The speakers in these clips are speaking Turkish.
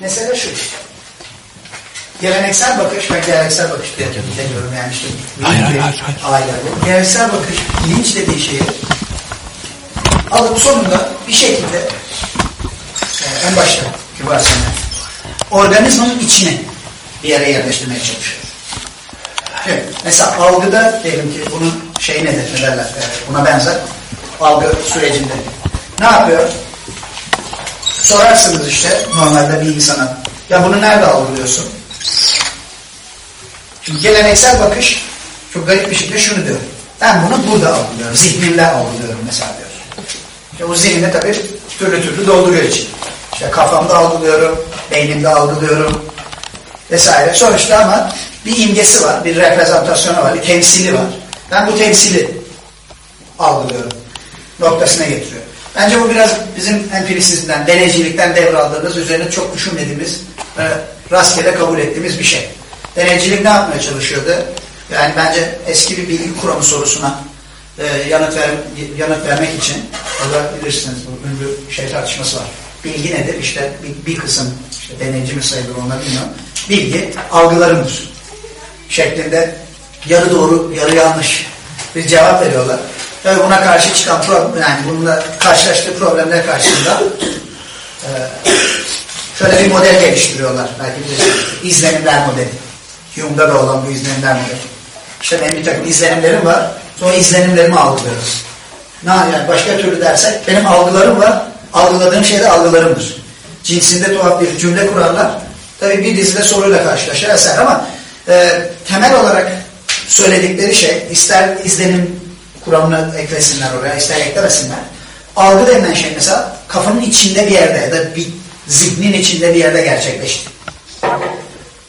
Mesele şu işte. Geleneksel bakış, ben geleneksel bakış demiyorum yani işte. Hayır, hayır, hayır, hayır. Geleneksel bakış, bilinç dediği şeyi alıp sonunda bir şekilde e, en başta kibar sene organizmanın içine bir yere yerleştirmeye çalışıyor. Şimdi, mesela algıda diyelim ki bunun şey nedir, ne derler, e, buna benzer algı sürecinde. Ne yapıyor? Sorarsınız işte normalde bir insana, ya bunu nerede algılıyorsun? Şimdi geleneksel bakış çok garip bir şekilde şunu diyor. Ben bunu burada algılıyorum, zihnimle algılıyorum mesela diyor. İşte o zihni tabii türlü türlü dolduruyor için. İşte kafamda algılıyorum, beynimde algılıyorum vesaire. Sonuçta ama bir imgesi var, bir reprezentasyonu var, bir temsili var. Ben bu temsili algılıyorum. Noktasına getiriyor. Bence bu biraz bizim empirisizmden, deneycilikten devraldığımız, üzerine çok düşünmediğimiz, e, rastgele kabul ettiğimiz bir şey. Deneycilik ne yapmaya çalışıyordu? Yani bence eski bir bilgi kuramı sorusuna e, yanıt, ver, yanıt vermek için, orada bilirsiniz bu ünlü şey tartışması var. Bilgi nedir? İşte bir, bir kısım, işte deneyci mi sayılır ona bilmiyorum. Bilgi algılarımdır. Şeklinde yarı doğru, yarı yanlış bir cevap veriyorlar. Tabii buna karşı çıkan yani bununla karşılaştığı problemler karşısında e, şöyle bir model geliştiriyorlar. Belki bilirsiniz. İzlenimler modeli. Hume'da da olan bu izlenimler modeli. İşte benim bir takım izlenimlerim var. Sonra izlenimlerimi algılıyoruz. Ne yani başka türlü dersek benim algılarım var. Algıladığım şey de algılarımdır. Cinsinde tuhaf bir cümle kurarlar. Tabii bir dizide soruyla karşılaşır eser ama e, temel olarak söyledikleri şey ister izlenim kuramını eklesinler oraya, ister eklemesinler. Algı denilen şey mesela kafanın içinde bir yerde ya da bir zihnin içinde bir yerde gerçekleşti.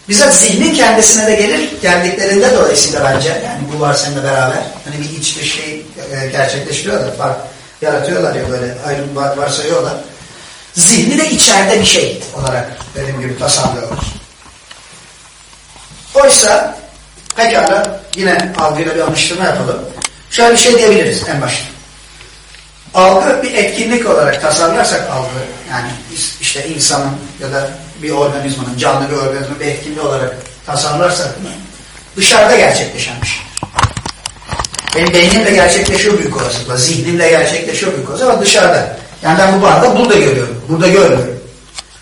Bizzat zihnin kendisine de gelir, geldiklerinde dolayısıyla bence, yani bu varsayımla beraber, hani bir iç dış şey e, gerçekleştiriyorlar, fark yaratıyorlar ya böyle ayrım var, varsayıyorlar. Zihni de içeride bir şey olarak dediğim gibi tasarlıyorlar. Oysa pekala yine algıyla bir anlaştırma yapalım. Şöyle bir şey diyebiliriz en başta. Algı bir etkinlik olarak tasarlarsak algı, yani işte insanın ya da bir organizmanın, canlı bir organizmanın bir etkinliği olarak tasarlarsak dışarıda gerçekleşen bir şey. Benim beynimle gerçekleşiyor büyük olasılıkla, zihnimle gerçekleşiyor büyük olasılıkla ama dışarıda. Yani ben bu barda burada görüyorum, burada görmüyorum.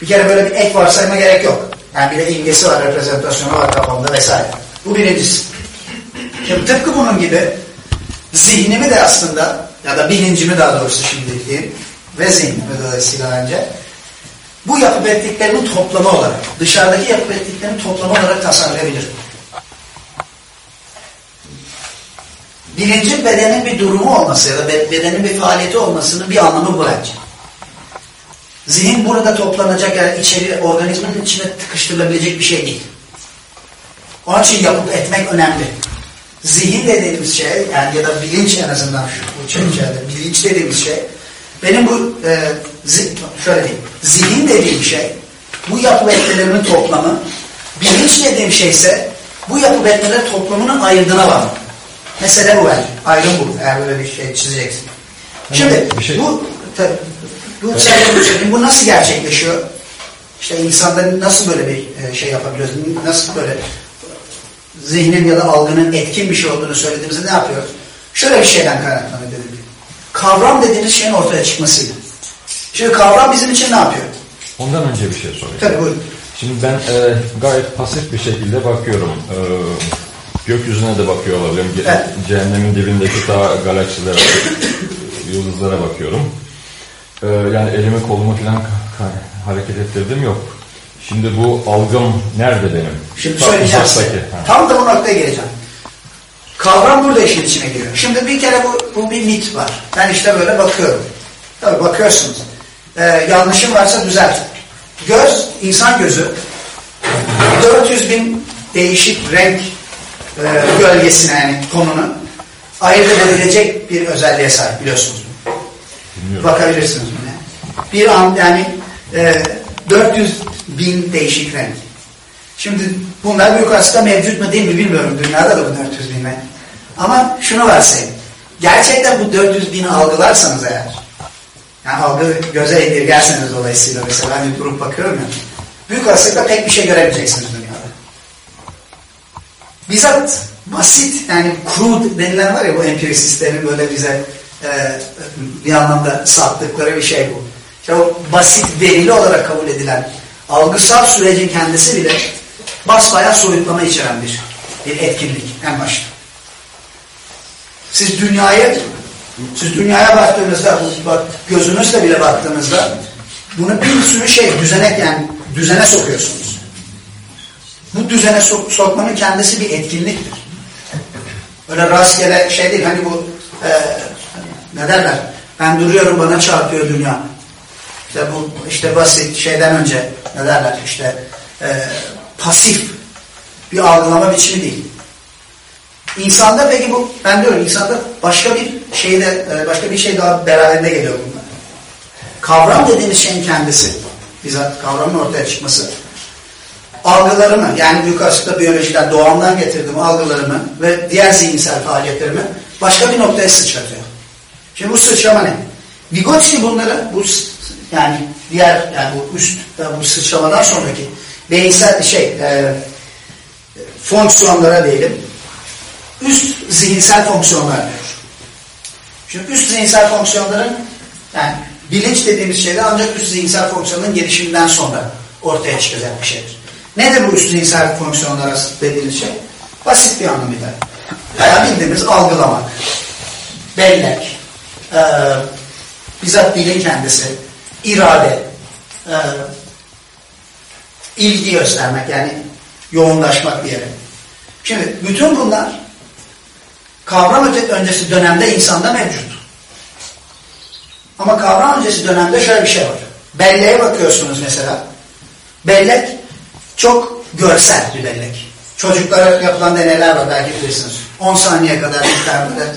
Bir kere böyle bir ek varsayma gerek yok. Yani bir de imgesi var, reprezentasyonu var kafamda vesaire. Bu birincisi. Şimdi tıpkı bunun gibi zihnimi de aslında ya da bilincimi daha doğrusu şimdi diyeyim ve zihnimi dolayısıyla önce bu yapıp ettiklerimin toplamı olarak dışarıdaki yapıp ettiklerimin toplamı olarak tasarlayabilirim. Bilincin bedenin bir durumu olması ya da bedenin bir faaliyeti olmasının bir anlamı bu bence. Zihin burada toplanacak yani içeri organizmanın içine tıkıştırılabilecek bir şey değil. Onun için yapıp etmek önemli. Zihin dediğimiz şey yani ya da bilinç en azından şu bu çerçevede bilinç dediğimiz şey benim bu e, zi, şöyle diyeyim zihin dediğim şey bu yapı etmelerimin toplamı bilinç dediğim şey ise bu yapı etmeler toplamının ayırdığına var. Mesele bu bence. Ayrım bu. Eğer böyle bir şey çizeceksin. Şimdi şey... bu tabii, bu, şey, bu nasıl gerçekleşiyor? İşte insanda nasıl böyle bir şey yapabiliyoruz? Nasıl böyle zihnin ya da algının etkin bir şey olduğunu söylediğimizde ne yapıyoruz? Şöyle bir şeyden kaynaklanıyor dedim. Kavram dediğimiz şeyin ortaya çıkmasıyla. Şimdi kavram bizim için ne yapıyor? Ondan önce bir şey sorayım. Tabii buyurun. Şimdi ben e, gayet pasif bir şekilde bakıyorum. E, gökyüzüne de bakıyor olabilirim. Evet. Cehennemin dibindeki daha galaksilere, yıldızlara bakıyorum. E, yani elimi kolumu falan hareket ettirdim yok. Şimdi bu algım nerede benim? Şimdi söyleyeceğim size. Tam da bu noktaya geleceğim. Kavram burada işin içine giriyor. Şimdi bir kere bu, bu bir mit var. Ben işte böyle bakıyorum. Tabii bakıyorsunuz. Ee, yanlışım varsa düzelt. Göz, insan gözü 400 bin değişik renk e, gölgesine yani tonunu ayırt edebilecek bir özelliğe sahip biliyorsunuz. Bilmiyorum. Bakabilirsiniz buna. Bir an yani e, 400 bin değişik renk. Şimdi bunlar büyük aslında mevcut mu değil mi bilmiyorum. Dünyada da bu 400 bin renk. Ama şunu varsayın. Gerçekten bu 400 bini algılarsanız eğer, yani algı göze indirgerseniz dolayısıyla mesela hani durup bakıyorum ya, büyük olasılıkla pek bir şey göremeyeceksiniz dünyada. Bizzat basit yani crude denilen var ya bu empirisistlerin böyle bize e, bir anlamda sattıkları bir şey bu. O basit verili olarak kabul edilen algısal sürecin kendisi bile basbayağı soyutlama içeren bir, bir etkinlik en başta. Siz dünyayı siz dünyaya baktığınızda bak gözünüzle bile baktığınızda bunu bir sürü şey düzenek yani düzene sokuyorsunuz. Bu düzene sok sokmanın kendisi bir etkinliktir. Öyle rastgele şey değil hani bu e, ne derler ben duruyorum bana çarpıyor dünya. İşte bu işte basit şeyden önce ne derler işte e, pasif bir algılama biçimi değil. İnsanda peki bu ben diyorum insanda başka bir şeyde e, başka bir şey daha beraberinde geliyor bunlar. Kavram dediğimiz şeyin kendisi bizzat kavramın ortaya çıkması algılarımı yani aslında biyolojiden doğamdan getirdiğim algılarımı ve diğer zihinsel faaliyetlerimi başka bir noktaya sıçratıyor. Şimdi bu sıçrama ne? Vygotsky bunları bu yani diğer yani bu üst bu sıçramadan sonraki beyinsel şey e, fonksiyonlara diyelim üst zihinsel fonksiyonlar diyor. Şimdi üst zihinsel fonksiyonların yani bilinç dediğimiz şeyde ancak üst zihinsel fonksiyonun gelişiminden sonra ortaya çıkacak bir şeydir. Nedir bu üst zihinsel fonksiyonlar dediğimiz şey? Basit bir anlamıyla. Yani bildiğimiz algılamak, bellek, e, bizzat dilin kendisi, irade, e, ilgi göstermek yani yoğunlaşmak yere. Şimdi bütün bunlar kavram öncesi dönemde insanda mevcut. Ama kavram öncesi dönemde şöyle bir şey var. Belleğe bakıyorsunuz mesela. Bellek çok görsel bir bellek. Çocuklara yapılan deneyler var belki bilirsiniz. 10 saniye kadar böyle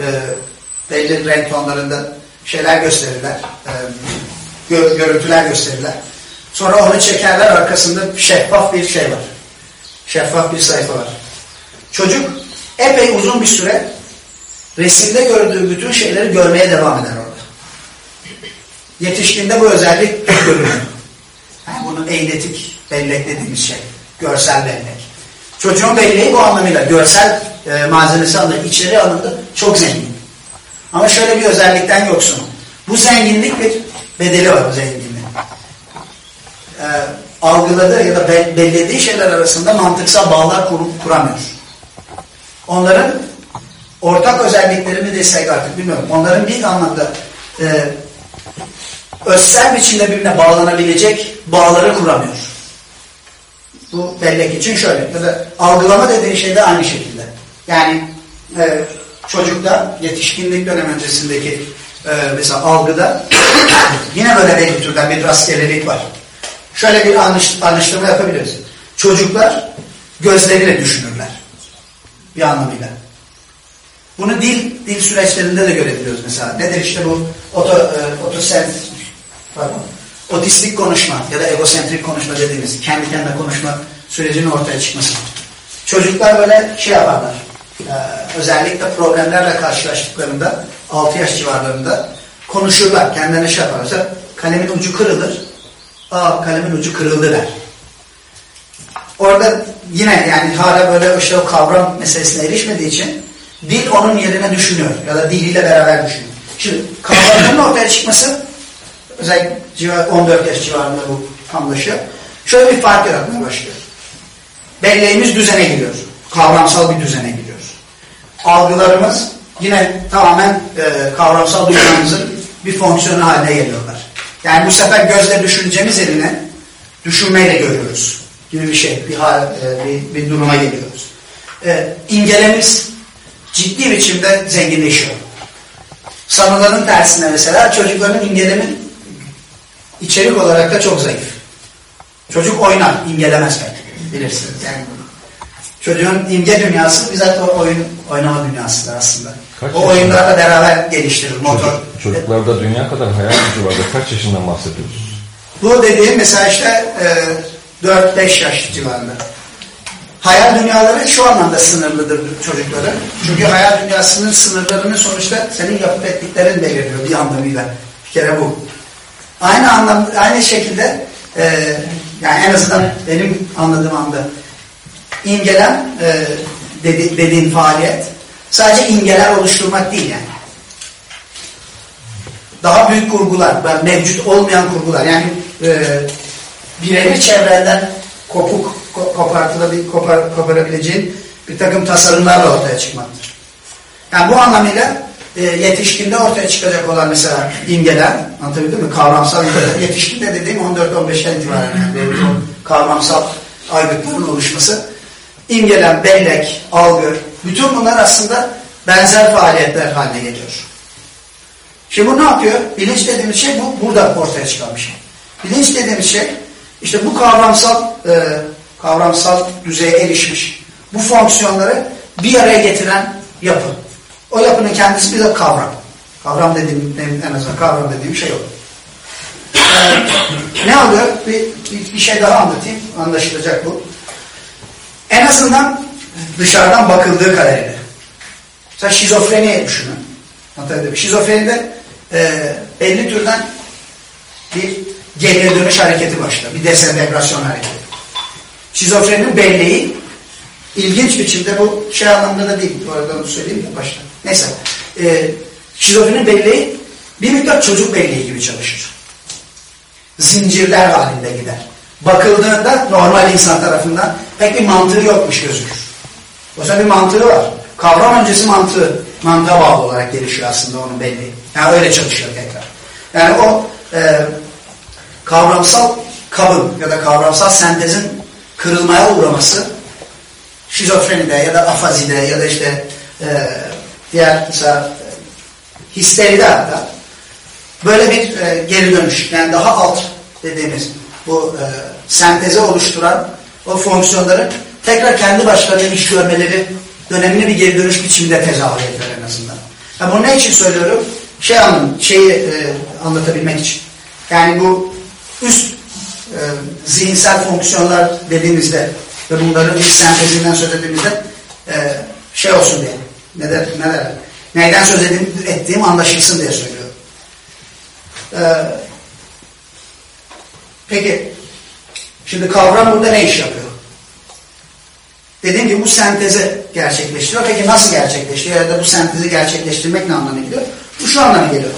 e, belli renk tonlarında şeyler gösterirler. E, gö görüntüler gösterirler. Sonra onu çekerler arkasında şeffaf bir şey var. Şeffaf bir sayfa var. Çocuk epey uzun bir süre resimde gördüğü bütün şeyleri görmeye devam eder orada. Yetişkinde bu özellik görülüyor. Yani bunu eyletik bellek dediğimiz şey. Görsel bellek. Çocuğun belleği bu anlamıyla görsel e, malzemesi alındı, içeri alındı, çok zengin. Ama şöyle bir özellikten yoksun. Bu zenginlik bir bedeli var bu zenginliğin. E, algıladığı ya da bellediği şeyler arasında mantıksal bağlar kur, kuramıyor. Onların ortak özellikleri mi desek artık bilmiyorum. Onların bir anlamda e, özsel biçimde birbirine bağlanabilecek bağları kuramıyor. Bu bellek için şöyle ya da algılama dediğin şey de aynı şekilde. Yani e, çocukta yetişkinlik dönem öncesindeki e, mesela algıda yine böyle belli türden bir rastgelelik var. Şöyle bir anlaş, anlaştırma yapabiliriz. Çocuklar gözleriyle düşünürler. Bir anlamıyla. Bunu dil dil süreçlerinde de görebiliyoruz mesela. Nedir işte bu oto, e, otosent, pardon, otistik konuşma ya da egosentrik konuşma dediğimiz kendi kendine konuşma sürecinin ortaya çıkması. Çocuklar böyle şey yaparlar. Ee, özellikle problemlerle karşılaştıklarında 6 yaş civarlarında konuşurlar. Kendilerine şey. Mesela kalemin ucu kırılır. Aa kalemin ucu kırıldı der. Orada yine yani hala böyle işte o kavram meselesine erişmediği için dil onun yerine düşünüyor. Ya da diliyle beraber düşünüyor. Şimdi kavramların ortaya çıkması özellikle 14 yaş civarında bu anlaşıyor. Şöyle bir fark yaratmaya başlıyor. Belleğimiz düzene giriyor. Kavramsal bir düzene giriyor. Algılarımız yine tamamen e, kavramsal dünyamızın bir fonksiyonu haline geliyorlar. Yani bu sefer gözle düşüneceğimiz eline düşünmeyle görüyoruz gibi bir şey, bir, hal, e, bir, bir duruma geliyoruz. E, imgelemiz ciddi biçimde zenginleşiyor. Sanıların tersine mesela çocukların imgelemi içerik olarak da çok zayıf. Çocuk oynar, imgelemez belki. Bilirsiniz yani Çocuğun imge dünyası bizzat o oyun oynama dünyasıdır aslında. Kaç o oyunlarla beraber geliştirir motor. Çocuk, çocuklarda dünya kadar hayal gücü vardı. Kaç yaşından bahsediyoruz? Bu dediğim mesela işte e, 4-5 yaş civarında. Hayal dünyaları şu anlamda sınırlıdır çocukların. Çünkü hayal dünyasının sınırlarını sonuçta senin yapıp ettiklerin belirliyor bir anlamıyla. Bir kere bu. Aynı anlamda, aynı şekilde e, Yani en azından benim anladığım anda imgelem e, dedi, dediğin faaliyet sadece imgeler oluşturmak değil yani. Daha büyük kurgular, mevcut olmayan kurgular yani e, birebir çevrenden kopuk, kopartılabil, kopar, koparabileceğin bir takım tasarımlarla ortaya çıkmaktır. Yani bu anlamıyla e, yetişkinde ortaya çıkacak olan mesela imgeler, anlatabildim mi? Kavramsal imgeler. Yetişkinde dediğim 14-15'ten itibaren yani kavramsal aygıtların oluşması. İmgelem, bellek, algı, bütün bunlar aslında benzer faaliyetler haline geliyor. Şimdi bu ne yapıyor? Bilinç dediğimiz şey bu burada ortaya çıkan bir şey. Bilinç dediğimiz şey işte bu kavramsal e, kavramsal düzeye erişmiş bu fonksiyonları bir araya getiren yapı. O yapının kendisi bir de kavram. Kavram dediğim en azından kavram dediğim şey o. Ee, ne oluyor? Bir, bir, bir şey daha anlatayım. Anlaşılacak bu. En azından dışarıdan bakıldığı kadarıyla. Mesela şizofreni düşünün. Şizofrenide e, belli türden bir geriye dönüş hareketi başlar. Bir desentegrasyon hareketi. Şizofrenin belleği ilginç biçimde bu şey anlamında da değil. Bu arada onu söyleyeyim de başta. Neyse. E, şizofrenin belleği bir miktar çocuk belleği gibi çalışır. Zincirler halinde gider. Bakıldığında normal insan tarafından pek bir mantığı yokmuş gözükür. Oysa bir mantığı var. Kavram öncesi mantığı, mantığa bağlı olarak gelişiyor aslında onun belleği. Yani öyle çalışıyor tekrar. Yani o e, kavramsal kabın ya da kavramsal sentezin kırılmaya uğraması şizofrenide ya da afazide ya da işte e, diğer mesela histeride hatta böyle bir e, geri dönüş yani daha alt dediğimiz bu e, senteze oluşturan o fonksiyonları tekrar kendi başlarına iş görmeleri dönemini bir geri dönüş biçiminde tezahür eder en azından. Yani bunu ne için söylüyorum? Şey anlam, şeyi e, anlatabilmek için. Yani bu üst e, zihinsel fonksiyonlar dediğimizde ve bunların bir sentezinden söz ettiğimizde e, şey olsun diye. Ne der, ne der? Neyden söz edeyim, ettiğim anlaşılsın diye söylüyorum. E, peki, şimdi kavram burada ne iş yapıyor? Dediğim gibi bu sentezi gerçekleştiriyor. Peki nasıl gerçekleştiriyor? Ya da bu sentezi gerçekleştirmek ne anlamına geliyor? Bu şu anlamına geliyor.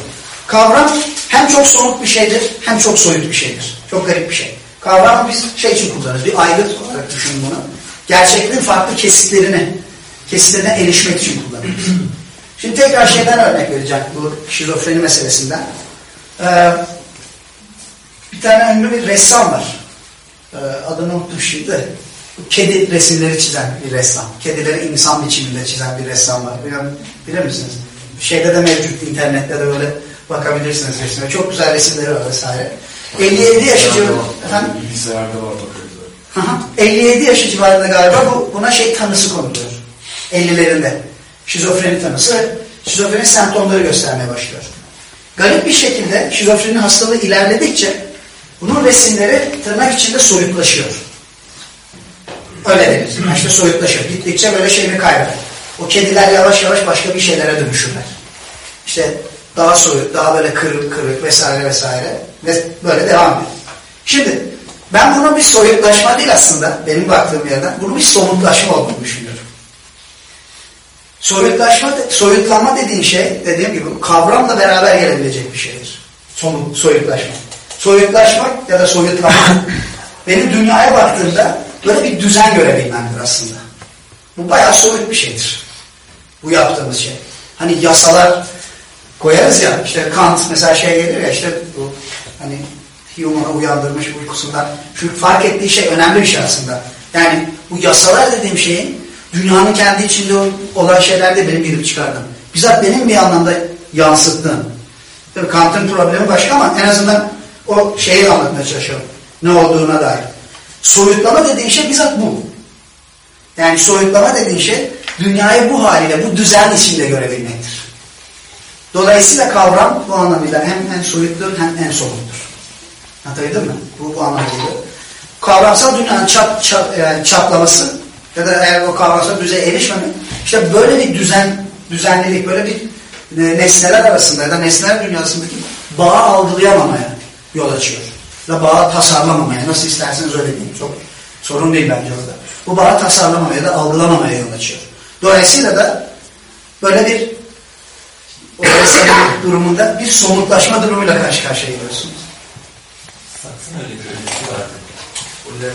Kavram hem çok somut bir şeydir, hem çok soyut bir şeydir. Çok garip bir şey. Kavramı biz şey için kullanırız, bir aygıt olarak düşünün bunu. Gerçekliğin farklı kesitlerini, kesitlerine erişmek için kullanırız. Şimdi tekrar şeyden örnek vereceğim bu şizofreni meselesinden. Ee, bir tane ünlü bir ressam var. Adını unuttum şimdi. Kedi resimleri çizen bir ressam. Kedileri insan biçiminde çizen bir ressam var. Bilir, bilir misiniz? Şeyde de mevcut, internette de böyle bakabilirsiniz resmine. Çok güzel resimleri var vesaire. 57 yaş civarında. Efendim? Bilgisayarda var bakıyoruz. 57 yaş civarında galiba bu, buna şey tanısı konuluyor. 50'lerinde. Şizofreni tanısı. Şizofreni semptomları göstermeye başlıyor. Garip bir şekilde şizofreni hastalığı ilerledikçe bunun resimleri tırnak içinde soyutlaşıyor. Öyle deriz. İşte soyutlaşıyor. Gittikçe böyle şeyini kaybeder. O kediler yavaş yavaş başka bir şeylere dönüşürler. İşte daha soyut, daha böyle kırık kırık vesaire vesaire ve böyle devam ediyor. Şimdi ben bunun bir soyutlaşma değil aslında benim baktığım yerden bunun bir somutlaşma olduğunu düşünüyorum. Soyutlaşma, soyutlanma dediğin şey dediğim gibi kavramla beraber gelebilecek bir şeydir. Somut, soyutlaşma. Soyutlaşmak ya da soyutlanmak benim dünyaya baktığımda böyle bir düzen görebilmemdir aslında. Bu bayağı soyut bir şeydir. Bu yaptığımız şey. Hani yasalar koyarız ya işte Kant mesela şey gelir ya işte bu hani Hume'u uyandırmış uykusundan şu fark ettiği şey önemli bir şey aslında. Yani bu yasalar dediğim şeyin dünyanın kendi içinde olan şeyler de benim girip çıkardım. Bizzat benim bir anlamda yansıttığım. Kant'ın problemi başka ama en azından o şeyi anlatmaya çalışıyorum. Ne olduğuna dair. Soyutlama dediğin şey bizzat bu. Yani soyutlama dediğin şey dünyayı bu haliyle, bu düzen içinde görebilmektir. Dolayısıyla kavram bu anlamıyla hem en soyuttur hem en somuttur. Anlatabildim mi? Bu, bu geliyor. Kavramsal dünyanın çap, çap, yani çatlaması ya da eğer o kavramsal düzeye erişmemek işte böyle bir düzen, düzenlilik, böyle bir e, nesneler arasında ya da nesneler dünyasındaki bağı algılayamamaya yol açıyor. da bağı tasarlamamaya, nasıl isterseniz öyle diyeyim. Çok sorun değil bence orada. Bu bağı tasarlamamaya da algılamamaya yol açıyor. Dolayısıyla da böyle bir o durumunda bir somutlaşma durumuyla karşı karşıya geliyorsunuz. Saksın öyle bir ölçüsü vardı. Burada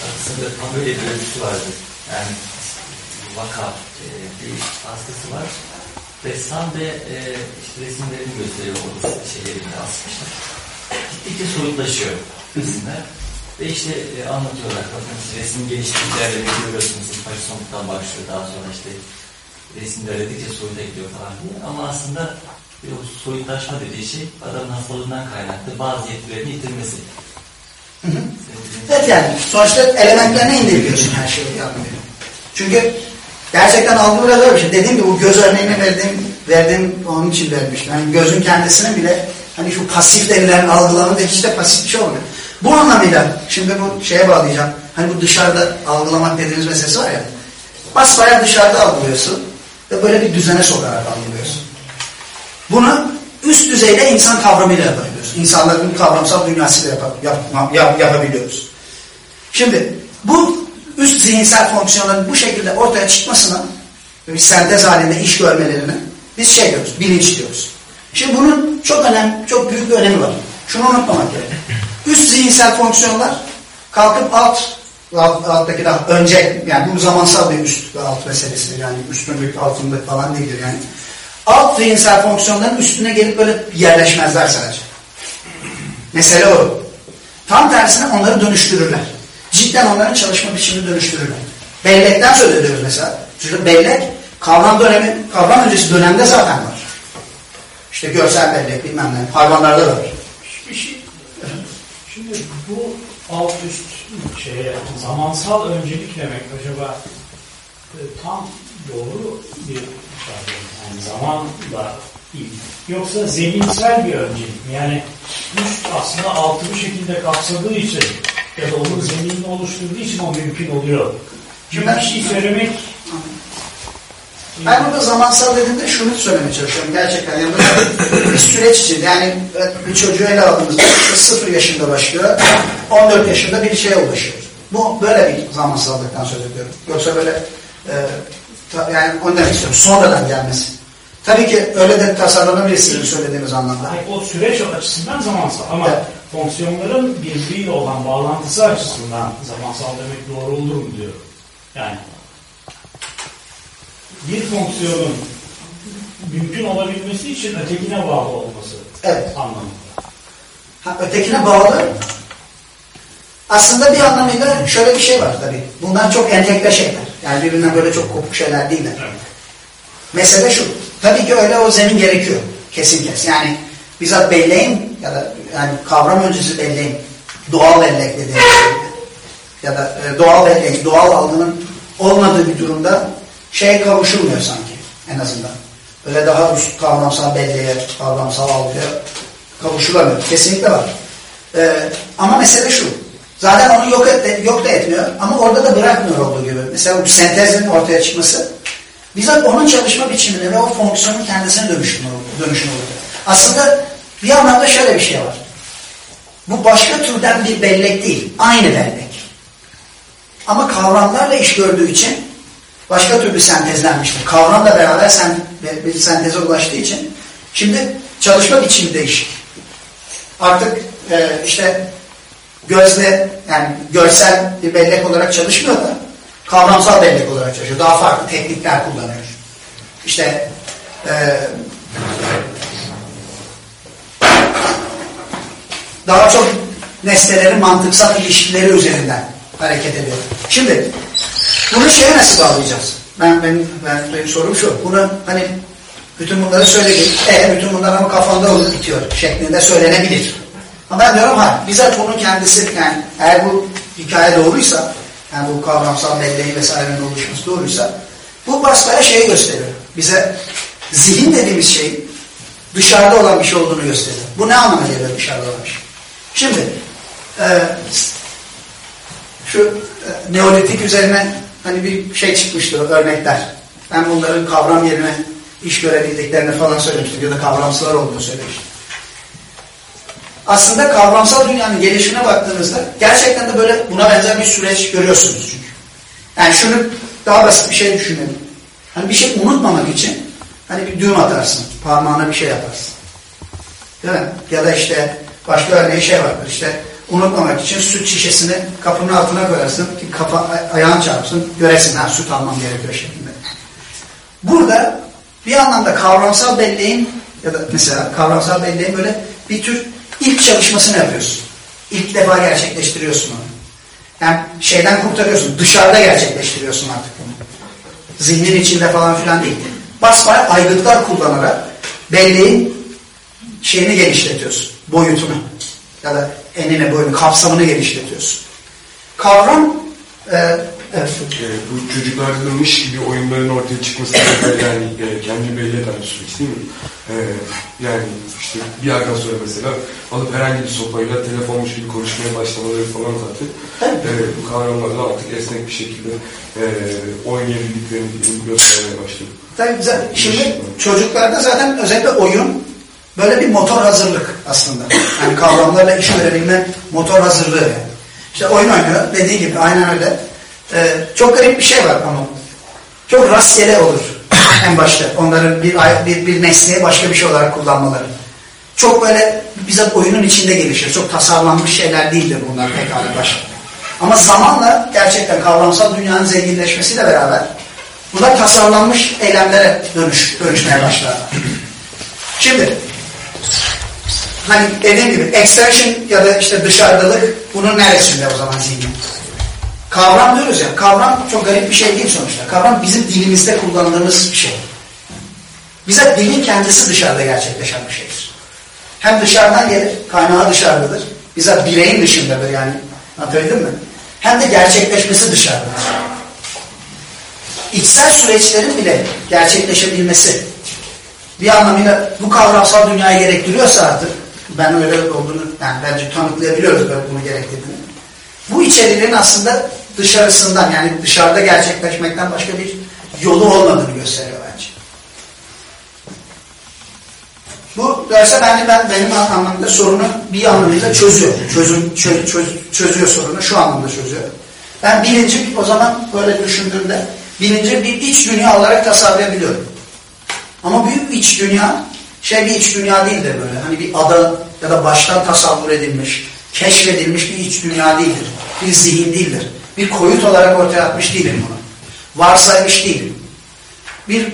saksında tam öyle bir ölçüsü vardı. Yani vaka e, bir askısı var. Ressam ve e, işte resimlerini gösteriyor o şeylerini asmışlar. Gittikçe soyutlaşıyor resimler. Ve işte e, anlatıyorlar. Bakın işte resim geliştiği ilerleme görüyorsunuz. Başta somuttan başlıyor. Daha sonra işte resim ilerledikçe soyuta gidiyor falan diye. Ama aslında bir o soyutlaşma dediği şey adamın hastalığından kaynaklı bazı yetkilerini yitirmesi. Hı hı. Evet yani sonuçta elementlerine indirgiyorsun her şeyi yapmıyor. Çünkü gerçekten algı biraz öyle bir şey. Dediğim gibi bu göz örneğini verdiğim, verdiğim onun için vermiştim. Yani gözün kendisine bile hani şu pasif denilen algılamada hiç de pasif bir şey olmuyor. Bu anlamıyla şimdi bu şeye bağlayacağım. Hani bu dışarıda algılamak dediğimiz meselesi var ya. Basbayağı dışarıda algılıyorsun ve böyle bir düzene sokarak algılıyorsun. Bunu üst düzeyde insan kavramıyla yapabiliyoruz. İnsanların kavramsal dünyasıyla yap, yap, yap, yapabiliyoruz. Şimdi bu üst zihinsel fonksiyonların bu şekilde ortaya çıkmasına bir sentez halinde iş görmelerini biz şey diyoruz, bilinç diyoruz. Şimdi bunun çok önemli, çok büyük bir önemi var. Şunu unutmamak gerekiyor. Üst zihinsel fonksiyonlar kalkıp alt, alt alttaki daha önce yani bu zamansal bir üst ve alt meselesi yani üstünlük altınlık falan değildir yani. Alt zihinsel fonksiyonların üstüne gelip böyle yerleşmezler sadece. Mesele o. Tam tersine onları dönüştürürler. Cidden onların çalışma biçimini dönüştürürler. Bellekten söz ediyoruz mesela. Çünkü bellek kavram dönemi, kavram öncesi dönemde zaten var. İşte görsel bellek bilmem ne. Hayvanlarda da var. Bir şey. Şimdi bu alt üst şeye zamansal öncelik demek acaba e, tam doğru bir ifade yani zamanla değil. Yoksa zeminsel bir öncelik mi? Yani üst aslında altı bir şekilde kapsadığı için ya da onun zeminini oluşturduğu için o mümkün oluyor. Şimdi bir şey söylemek Ben burada zamansal dediğimde şunu söylemeye çalışıyorum. Gerçekten yani bir süreç için yani bir çocuğu ele aldığımızda işte 0 yaşında başlıyor, 14 yaşında bir şeye ulaşıyor. Bu böyle bir zamansallıktan söz ediyorum. Yoksa böyle e, ta, yani onu demek istiyorum. Sonradan gelmesi. Tabii ki öyle de tasarlanabilir sizin söylediğiniz anlamda. Yani o süreç açısından zamansal ama Evet. fonksiyonların birbiriyle olan bağlantısı açısından zamansal demek doğru olur mu diyor. Yani bir fonksiyonun mümkün olabilmesi için ötekine bağlı olması Evet. anlamında. Ha, ötekine bağlı. Aslında bir anlamıyla şöyle bir şey var tabii. Bunlar çok entegre şeyler. Yani birbirinden böyle çok kopuk şeyler değiller. Evet. Mesele şu. Tabii ki öyle o zemin gerekiyor. Kesin kes. Yani bizzat belleğin ya da yani kavram öncesi belleğin doğal bellek dediğimiz. Ya da e, doğal bellek, doğal algının olmadığı bir durumda şeye kavuşulmuyor sanki en azından. Öyle daha üst kavramsal belleğe, kavramsal algıya kavuşulamıyor. Kesinlikle var. E, ama mesele şu. Zaten onu yok, et, yok da etmiyor ama orada da bırakmıyor olduğu gibi. Mesela bu sentezin ortaya çıkması bizzat onun çalışma biçimine ve o fonksiyonun kendisine dönüşümü, dönüşümü oluyor. Aslında bir anlamda şöyle bir şey var. Bu başka türden bir bellek değil. Aynı bellek. Ama kavramlarla iş gördüğü için başka türlü sentezlenmiştir. Kavramla beraber sen, bir senteze ulaştığı için şimdi çalışma biçimi değişik. Artık e, işte gözle yani görsel bir bellek olarak çalışmıyor da kavramsal bellek olarak çalışıyor. Daha farklı teknikler kullanıyor. İşte e, daha çok nesnelerin mantıksal ilişkileri üzerinden hareket ediyor. Şimdi bunu şeye nasıl bağlayacağız? Ben benim, ben, benim sorum şu. Bunu hani bütün bunları söyledik. E bütün bunlar ama kafanda olup bitiyor şeklinde söylenebilir. Ama ben diyorum ha bizzat bunun kendisi yani eğer bu hikaye doğruysa yani bu kavramsal belleği vesairenin oluşması doğruysa bu basbaya şeyi gösteriyor. Bize zihin dediğimiz şey dışarıda olan bir şey olduğunu gösteriyor. Bu ne anlama geliyor dışarıda olan bir şey? Şimdi e, şu e, neolitik üzerine hani bir şey çıkmıştır örnekler. Ben bunların kavram yerine iş görebildiklerini falan söylemiştim ya da kavramsılar olduğunu söylemiştim. aslında kavramsal dünyanın gelişimine baktığınızda gerçekten de böyle buna benzer bir süreç görüyorsunuz çünkü. Yani şunu daha basit bir şey düşünelim. Hani bir şey unutmamak için hani bir düğüm atarsın, parmağına bir şey yaparsın. Değil mi? Ya da işte başka örneği şey vardır işte unutmamak için süt şişesini kapının altına koyarsın ki kafa, ayağın çarpsın göresin ha süt almam gerekiyor şeklinde. Burada bir anlamda kavramsal belleğin ya da mesela kavramsal belleğin böyle bir tür ilk çalışmasını yapıyorsun. İlk defa gerçekleştiriyorsun onu. Yani şeyden kurtarıyorsun. Dışarıda gerçekleştiriyorsun artık bunu. Zihnin içinde falan filan değil. Basmaya aygıtlar kullanarak belleğin şeyini genişletiyorsun. Boyutunu. Ya da enine boyunu, kapsamını genişletiyorsun. Kavram e, evet. E, bu çocuklarda da mış gibi oyunların ortaya çıkması yani e, kendi belli eden bir süreç değil mi? E, yani işte bir yerden sonra mesela alıp herhangi bir sopayla telefonmuş gibi konuşmaya başlamaları falan zaten e, bu kavramlarla artık esnek bir şekilde e, oynayabildiklerini göstermeye başladı. Tabii güzel. Şimdi çocuklarda zaten özellikle oyun böyle bir motor hazırlık aslında. Yani kavramlarla iş görebilme motor hazırlığı. Yani. İşte oyun oynuyor dediği gibi aynen öyle. Ee, çok garip bir şey var ama çok rastgele olur en başta. Onların bir, bir, bir nesneyi başka bir şey olarak kullanmaları. Çok böyle bize oyunun içinde gelişir. Çok tasarlanmış şeyler değildir bunlar pekala başta. Ama zamanla gerçekten kavramsal dünyanın zenginleşmesiyle beraber bunlar tasarlanmış eylemlere dönüş, dönüşmeye başlar. Şimdi hani dediğim gibi extension ya da işte dışarıdalık bunun neresinde o zaman zihnin? Kavram diyoruz ya, kavram çok garip bir şey değil sonuçta. Kavram bizim dilimizde kullandığımız bir şey. Bize dilin kendisi dışarıda gerçekleşen bir şeydir. Hem dışarıdan gelir, kaynağı dışarıdadır. Bize bireyin dışındadır yani. Anlatabildim mi? Hem de gerçekleşmesi dışarıdadır. İçsel süreçlerin bile gerçekleşebilmesi bir anlamıyla bu kavramsal dünyayı gerektiriyorsa artık ben öyle olduğunu yani bence tanıtlayabiliyoruz böyle bunu gerektirdiğini. Bu içerilerin aslında dışarısından yani dışarıda gerçekleşmekten başka bir yolu olmadığını gösteriyor bence. Bu derse bence ben benim anlamda sorunu bir anlamıyla çözüyor. Çözüm, çöz, çöz, çözüyor sorunu şu anlamda çözüyor. Ben bilinci o zaman böyle düşündüğümde bilinci bir iç dünya olarak tasarlayabiliyorum. Ama büyük bir iç dünya şey bir iç dünya değildir böyle. Hani bir ada ya da baştan tasavvur edilmiş, keşfedilmiş bir iç dünya değildir. Bir zihin değildir. Bir koyut olarak ortaya atmış değilim bunu. Varsaymış değilim. Bir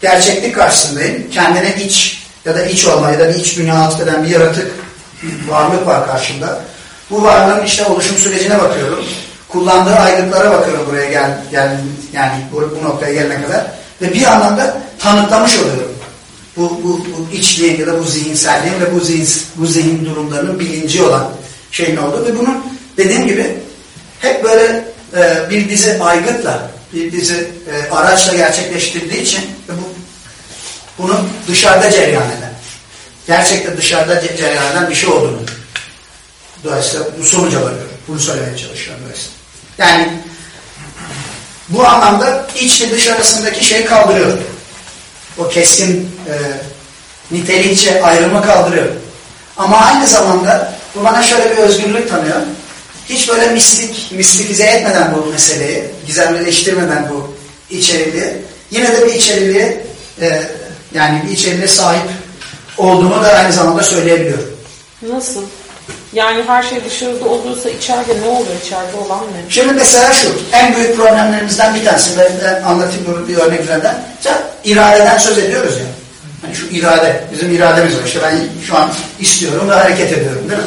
gerçeklik karşısındayım. Kendine iç ya da iç olma ya da bir iç dünya atfeden bir yaratık, bir varlık var karşımda. Bu varlığın işte oluşum sürecine bakıyorum. Kullandığı aygıtlara bakıyorum buraya gel, gel yani bu, bu noktaya gelene kadar. Ve bir anlamda tanıtlamış oluyorum. Bu, bu, bu içliğin ya da bu zihinselliğin ve bu zihin, bu zihin durumlarının bilinci olan şeyin olduğu ve bunun dediğim gibi hep böyle e, bir dizi aygıtla, bir dizi e, araçla gerçekleştirdiği için ve bu bunun dışarıda cereyan eden, gerçekten dışarıda cereyan eden bir şey olduğunu dolayısıyla bu sonuca varıyorum. Bunu söylemeye çalışıyorum dolayısıyla. Yani bu anlamda iç ve dış arasındaki şeyi kaldırıyor. O keskin e, nitelikçe ayrımı kaldırıyor. Ama aynı zamanda bu bana şöyle bir özgürlük tanıyor. Hiç böyle mistik, mistikize etmeden bu meseleyi, gizemlileştirmeden bu içeriliği, yine de bir içeriliğe e, yani bir içeriliğe sahip olduğumu da aynı zamanda söyleyebiliyorum. Nasıl? Yani her şey dışarıda olursa içeride ne oluyor? İçeride olan ne? Şimdi mesela şu, en büyük problemlerimizden bir tanesi, ben de anlatayım bunu bir örnek üzerinden. Mesela iradeden söz ediyoruz ya. Yani şu irade, bizim irademiz var. İşte ben şu an istiyorum ve hareket ediyorum değil mi?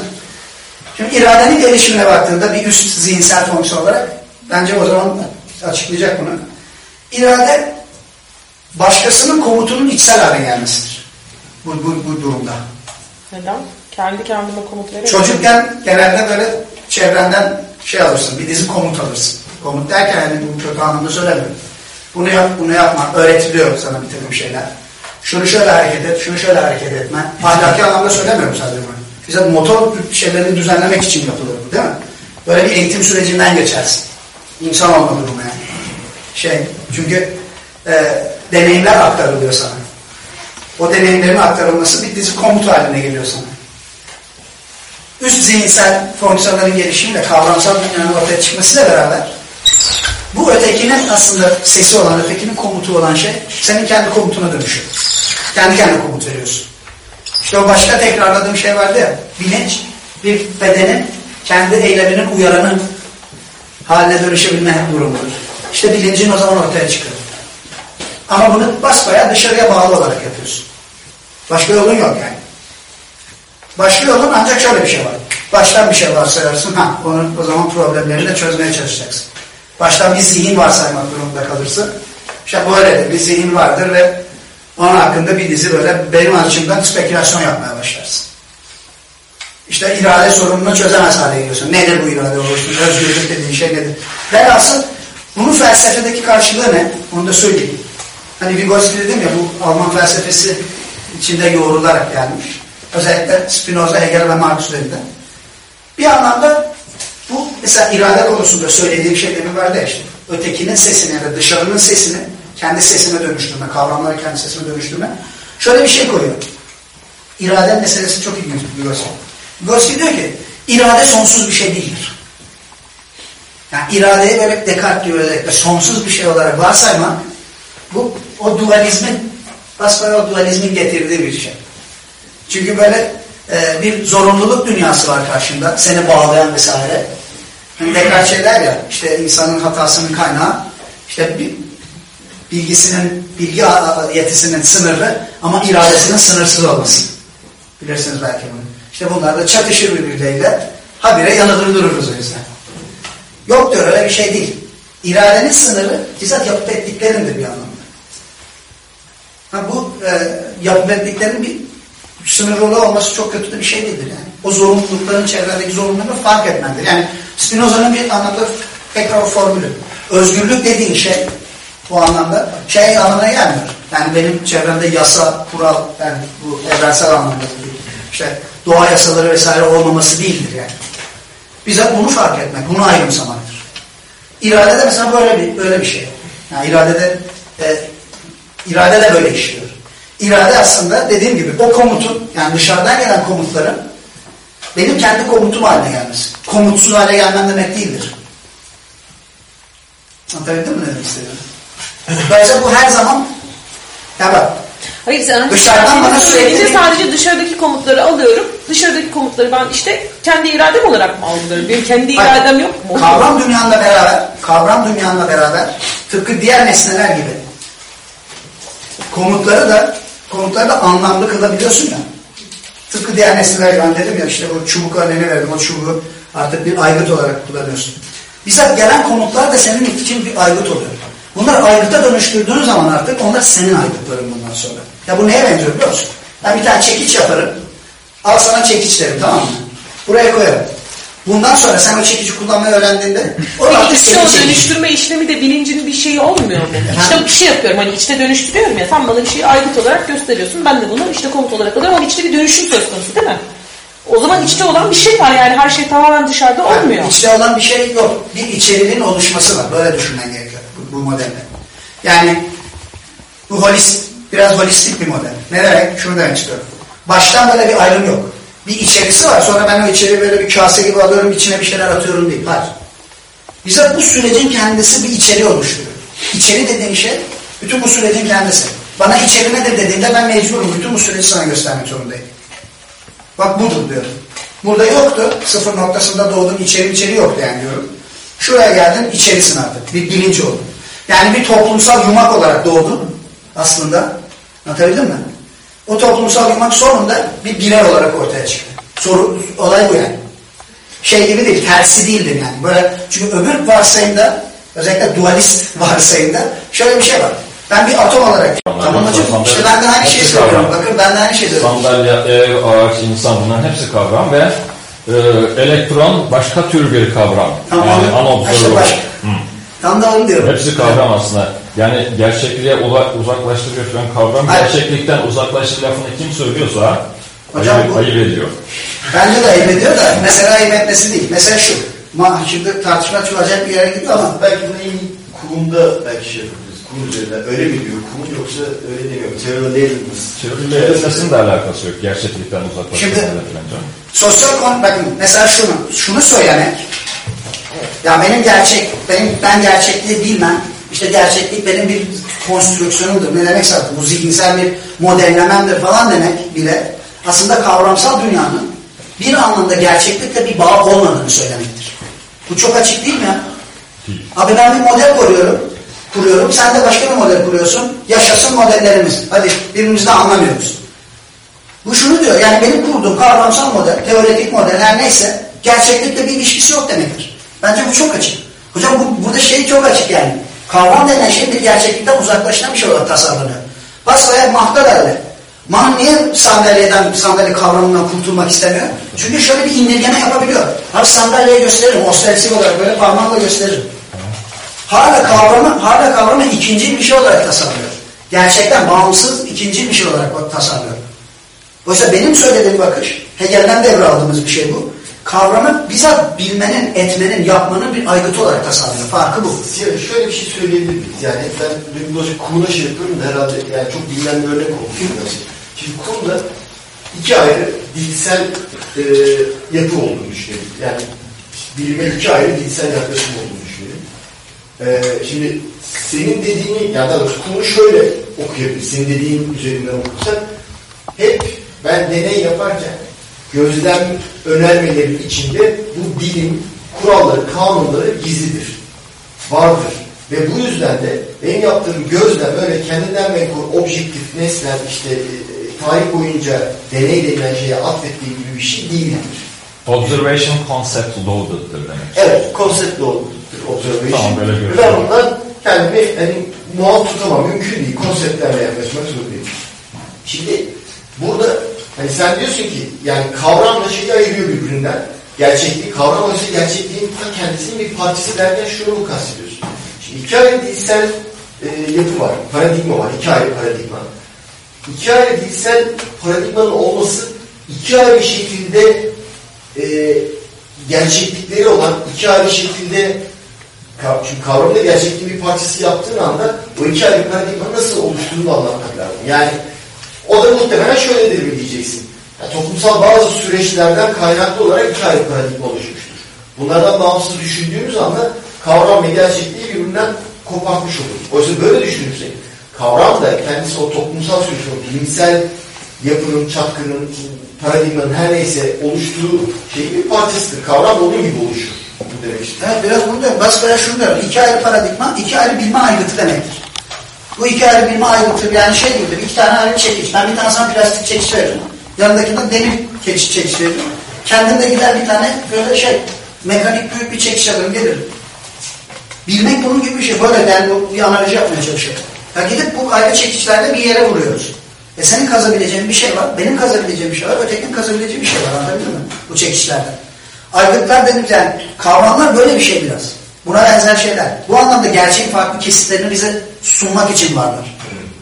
Şimdi iradenin gelişimine baktığında bir üst zihinsel fonksiyon olarak bence o zaman açıklayacak bunu. İrade başkasının komutunun içsel hale gelmesidir. Bu, bu, bu durumda. Neden? Kendi kendime komut veremem. Çocukken genelde böyle çevrenden şey alırsın, bir dizi komut alırsın. Komut derken yani bu kötü anlamda söylemiyorum. Bunu yap, bunu yapma. Öğretiliyor sana bir takım şeyler. Şunu şöyle hareket et, şunu şöyle hareket etme. Ahlaki anlamda söylemiyorum sadece bunu. Bize motor şeylerini düzenlemek için yapılır bu değil mi? Böyle bir eğitim sürecinden geçersin. İnsan olma durumu yani. Şey, çünkü e, deneyimler aktarılıyor sana. O deneyimlerin aktarılması bir dizi komut haline geliyor sana. Üst zihinsel fonksiyonların gelişimiyle kavramsal dünyanın ortaya çıkmasıyla beraber bu ötekinin aslında sesi olan, ötekinin komutu olan şey senin kendi komutuna dönüşüyor. Kendi kendine komut veriyorsun. İşte o başta tekrarladığım şey vardı ya, bilinç bir bedenin kendi eyleminin uyaranı haline dönüşebilme durumudur. İşte bilincin o zaman ortaya çıkıyor. Ama bunu basbaya dışarıya bağlı olarak yapıyorsun. Başka yolun yok yani. Başka yolun ancak şöyle bir şey var. Baştan bir şey varsayarsın, ha, onu o zaman problemlerini de çözmeye çalışacaksın. Baştan bir zihin varsaymak durumunda kalırsın. İşte böyle bir zihin vardır ve onun hakkında bir dizi böyle benim açımdan spekülasyon yapmaya başlarsın. İşte irade sorununu çözemez hale geliyorsun. Nedir bu irade oluştur? Özgürlük dediğin şey nedir? Velhasıl bunun felsefedeki karşılığı ne? Onu da söyleyeyim. Hani Vygotsky dedim ya bu Alman felsefesi içinde yoğrularak gelmiş. Özellikle Spinoza, Hegel ve Marx üzerinde. Bir anlamda bu mesela irade konusunda söylediğim şey demin vardı ya işte. Ötekinin sesini ya da dışarının sesini kendi sesine dönüştürme, kavramları kendi sesine dönüştürme. Şöyle bir şey koyuyor. İrade meselesi çok ilginç Vygotsky. Vygotsky diyor ki irade sonsuz bir şey değildir. Yani iradeyi böyle Descartes diyor özellikle sonsuz bir şey olarak varsaymak bu o dualizmin basbayağı o dualizmin getirdiği bir şey. Çünkü böyle e, bir zorunluluk dünyası var karşında. Seni bağlayan vesaire. Hani Descartes şey der ya işte insanın hatasının kaynağı işte bilgisinin, bilgi yetisinin sınırlı ama iradesinin sınırsız olması. Bilirsiniz belki bunu. İşte bunlar da çatışır birbirleriyle. Habire yanılır dururuz o yüzden. Yok diyor öyle bir şey değil. İradenin sınırı bizzat yapıp ettiklerindir bir anlamda. Ha, bu e, yapıp ettiklerin bir sınırlı olması çok kötü de bir şey değildir yani. O zorunlulukların çevrendeki zorunluluğunu fark etmendir. Yani Spinoza'nın bir anlattığı tekrar formülü. Özgürlük dediğin şey bu anlamda şey anlamına gelmiyor. Yani benim çevremde yasa, kural, yani bu evrensel anlamda. İşte doğa yasaları vesaire olmaması değildir yani. Bize bunu fark etmek, bunu ayrımsamaktır. İrade de mesela böyle bir böyle bir şey. Yani iradede e, irade de böyle işliyor. İrade aslında dediğim gibi o komutun yani dışarıdan gelen komutların benim kendi komutum haline gelmesi. Komutsuz hale gelmem demek değildir. Anlatabildim mi ne demek istediğimi? Dolayısıyla bu her zaman ya bak Hayır sen Dışarıdan bana sürekli- sadece dışarıdaki komutları alıyorum. Dışarıdaki komutları ben işte kendi iradem olarak mı algılıyorum? Benim kendi Hayır. iradem yok mu? Kavram dünyanla beraber, kavram dünyanla beraber tıpkı diğer nesneler gibi komutları da komutları da anlamlı kılabiliyorsun ya. Tıpkı diğer nesneler ben dedim ya işte o çubuk örneğini verdim. O çubuğu artık bir aygıt olarak kullanıyorsun. Bizzat gelen komutlar da senin için bir aygıt oluyor. Bunları aygıta dönüştürdüğün zaman artık onlar senin aygıtların bundan sonra. Ya bu neye benziyor biliyor musun? Ben bir tane çekiç yaparım. Al sana çekiç derim tamam mı? Buraya koyarım. Bundan sonra sen o çekici kullanmayı öğrendiğinde o Peki artık içte senin o dönüştürme işlemi de bilincin bir şeyi olmuyor mu? İşte bir şey yapıyorum hani içte dönüştürüyorum ya sen bana bir şeyi aygıt olarak gösteriyorsun ben de bunu işte komut olarak alıyorum ama içte bir dönüşüm söz konusu değil mi? O zaman içte olan bir şey var yani her şey tamamen dışarıda olmuyor. Yani içte olan bir şey yok. Bir içeriğinin oluşması var. Böyle düşünmen gerekiyor bu, bu modelde. Yani bu holist, biraz holistik bir model. Ne demek? Demek istiyorum. Baştan böyle bir ayrım yok. Bir içerisi var. Sonra ben o içeriği böyle bir kase gibi alıyorum, içine bir şeyler atıyorum değil. Hayır. Bize bu sürecin kendisi bir içeriği oluşturuyor. İçeri dediğin şey, bütün bu sürecin kendisi. Bana içeri nedir dediğinde ben mecburum. Bütün bu süreci sana göstermek zorundayım. Bak budur diyorum. Burada yoktu. Sıfır noktasında doğdun içeri içeri yoktu yani diyorum. Şuraya geldin içerisin artık. Bir bilinç oldun. Yani bir toplumsal yumak olarak doğdun aslında. Anlatabildim mi? O toplumsal yumak sonunda bir birey olarak ortaya çıktı. Soru, olay bu yani. Şey gibi değil, tersi değildir yani. Böyle, çünkü öbür varsayımda, özellikle dualist varsayımda şöyle bir şey var. Ben bir atom olarak, tamam hocam, işte ben de aynı şeyi söylüyorum. Bakın ben de aynı şeyi söylüyorum. Sandalye, ev, ağaç, insan bunların hepsi kavram ve e, elektron başka tür bir kavram. Tamam. Yani başka. Tam da onu diyorum. Hepsi kavram aslında. Yani gerçekliğe uzaklaştırıyor falan kavram. Hayır. Gerçeklikten uzaklaştır lafını kim söylüyorsa Hocam ayıp, bu- ayıp ediyor. Bence de ayıp ediyor da mesela ayıp etmesi değil. Mesela şu. Ma şimdi tartışma açılacak bir yere gitti ama Belki bunu en kurumda belki şey yapabiliriz. Kuhn üzerinden öyle mi diyor Kuhn yoksa öyle demiyor. Theodor Leibniz. Çeviriyle edilmesinin de alakası yok. Gerçeklikten uzaklaşmasıyla Şimdi-. Sosyal konu, bakın mesela şunu, şunu söylemek, ya benim gerçek, benim, ben gerçekliği bilmem, işte gerçeklik benim bir konstrüksiyonumdur. Ne demek zaten? Bu zihinsel bir modellememdir falan demek bile aslında kavramsal dünyanın bir anlamda gerçeklikle bir bağ olmadığını söylemektir. Bu çok açık değil mi ya? Abi ben bir model kuruyorum, kuruyorum. Sen de başka bir model kuruyorsun. Yaşasın modellerimiz. Hadi birbirimizi de anlamıyoruz. Bu şunu diyor, yani benim kurduğum kavramsal model, teoretik model her neyse gerçeklikle bir ilişkisi yok demektir. Bence bu çok açık. Hocam bu, burada şey çok açık yani. Kavram denen şey bir gerçeklikten uzaklaşan bir şey olarak tasarlanıyor. Basbaya Mah'ta da öyle. Mah niye sandalyeden, sandalye kavramından kurtulmak istemiyor? Çünkü şöyle bir indirgeme yapabiliyor. Abi sandalyeyi gösteririm, ostersik olarak böyle parmağımla gösteririm. Hala kavramı, hala kavramı ikinci bir şey olarak tasarlıyor. Gerçekten bağımsız ikinci bir şey olarak tasarlıyor. Oysa benim söylediğim bakış, Hegel'den devraldığımız bir şey bu. Kavramı bizzat bilmenin, etmenin, yapmanın bir aygıtı olarak tasarlıyor. Farkı bu. Ya şöyle bir şey söyleyebilir? Yani ben birazcık Kuhn'a şey yapıyorum da herhalde yani çok bilinen bir örnek olmuş. Şimdi Kuhn'da iki ayrı dilsel e, yapı olduğunu düşünelim. Yani bilime iki ayrı dilsel yaklaşım olduğunu düşünelim. E, şimdi senin dediğini, yani daha doğrusu Kuhn'u şöyle okuyabiliriz. Senin dediğin üzerinden okursak hep ben deney yaparken gözlem önermelerin içinde bu dilin kuralları, kanunları gizlidir. Vardır. Ve bu yüzden de benim yaptığım gözlem öyle kendinden menkul, objektif, nesnel, işte e, tarih boyunca deney denilen şeye atfettiği gibi bir şey değildir. Observation concept loaded'dır demek. Evet, konseptli oldu observation. Tamam, böyle görüyorum. ben ondan kendimi hani muaf tutamam. Mümkün değil. Konseptlerle yaklaşmak zorundayım. Şimdi burada hani sen diyorsun ki yani kavramla şeyi ayırıyor birbirinden. Gerçeklik, kavram oysa gerçekliğin ta kendisinin bir parçası derken şunu mu kastediyorsun? Şimdi iki dilsel e, yapı var. Paradigma var. iki paradigma. İki dilsel paradigmanın olması iki ayrı şekilde e, gerçeklikleri olan iki ayrı şekilde çünkü kavramı da gerçekliğin bir parçası yaptığın anda o iki ayrı paradigmanın nasıl oluştuğunu anlatmak lazım. Yani o da muhtemelen şöyledir mi diyeceksin. Yani toplumsal bazı süreçlerden kaynaklı olarak iki ayrı paradigma oluşmuştur. Bunlardan bağımsız düşündüğümüz anda kavram ve gerçekliği birbirinden kopartmış oluruz. Oysa böyle düşünürsek kavram da kendisi o toplumsal süreç, o bilimsel yapının, çatkının, paradigmanın her neyse oluştuğu şey bir parçasıdır. Kavram onun gibi oluşur. Bu demek işte. Evet biraz bunu diyorum. Basbaya şunu diyorum. İki ayrı paradigma, iki ayrı bilme aygıtı demektir. Bu iki ayrı bilme aygıtı yani şey gibidir. İki tane ayrı çekiç. Ben bir tane sana plastik çekiç veririm. Yanındakine demir çekiç, çekiç veririm. Kendim de gider bir tane böyle şey mekanik büyük bir çekiç alırım gelirim. Bilmek bunun gibi bir şey. Böyle yani bir analiz yapmaya çalışıyorum. Ya gidip bu ayrı çekiçlerde bir yere vuruyoruz. E senin kazabileceğin bir şey var, benim kazabileceğim bir şey var, ötekinin kazabileceği bir şey var. Anladın mı? Bu çekiçlerde. Aygıtlar dedim yani kavramlar böyle bir şey biraz. Buna benzer şeyler. Bu anlamda gerçek farklı kesitlerini bize sunmak için varlar.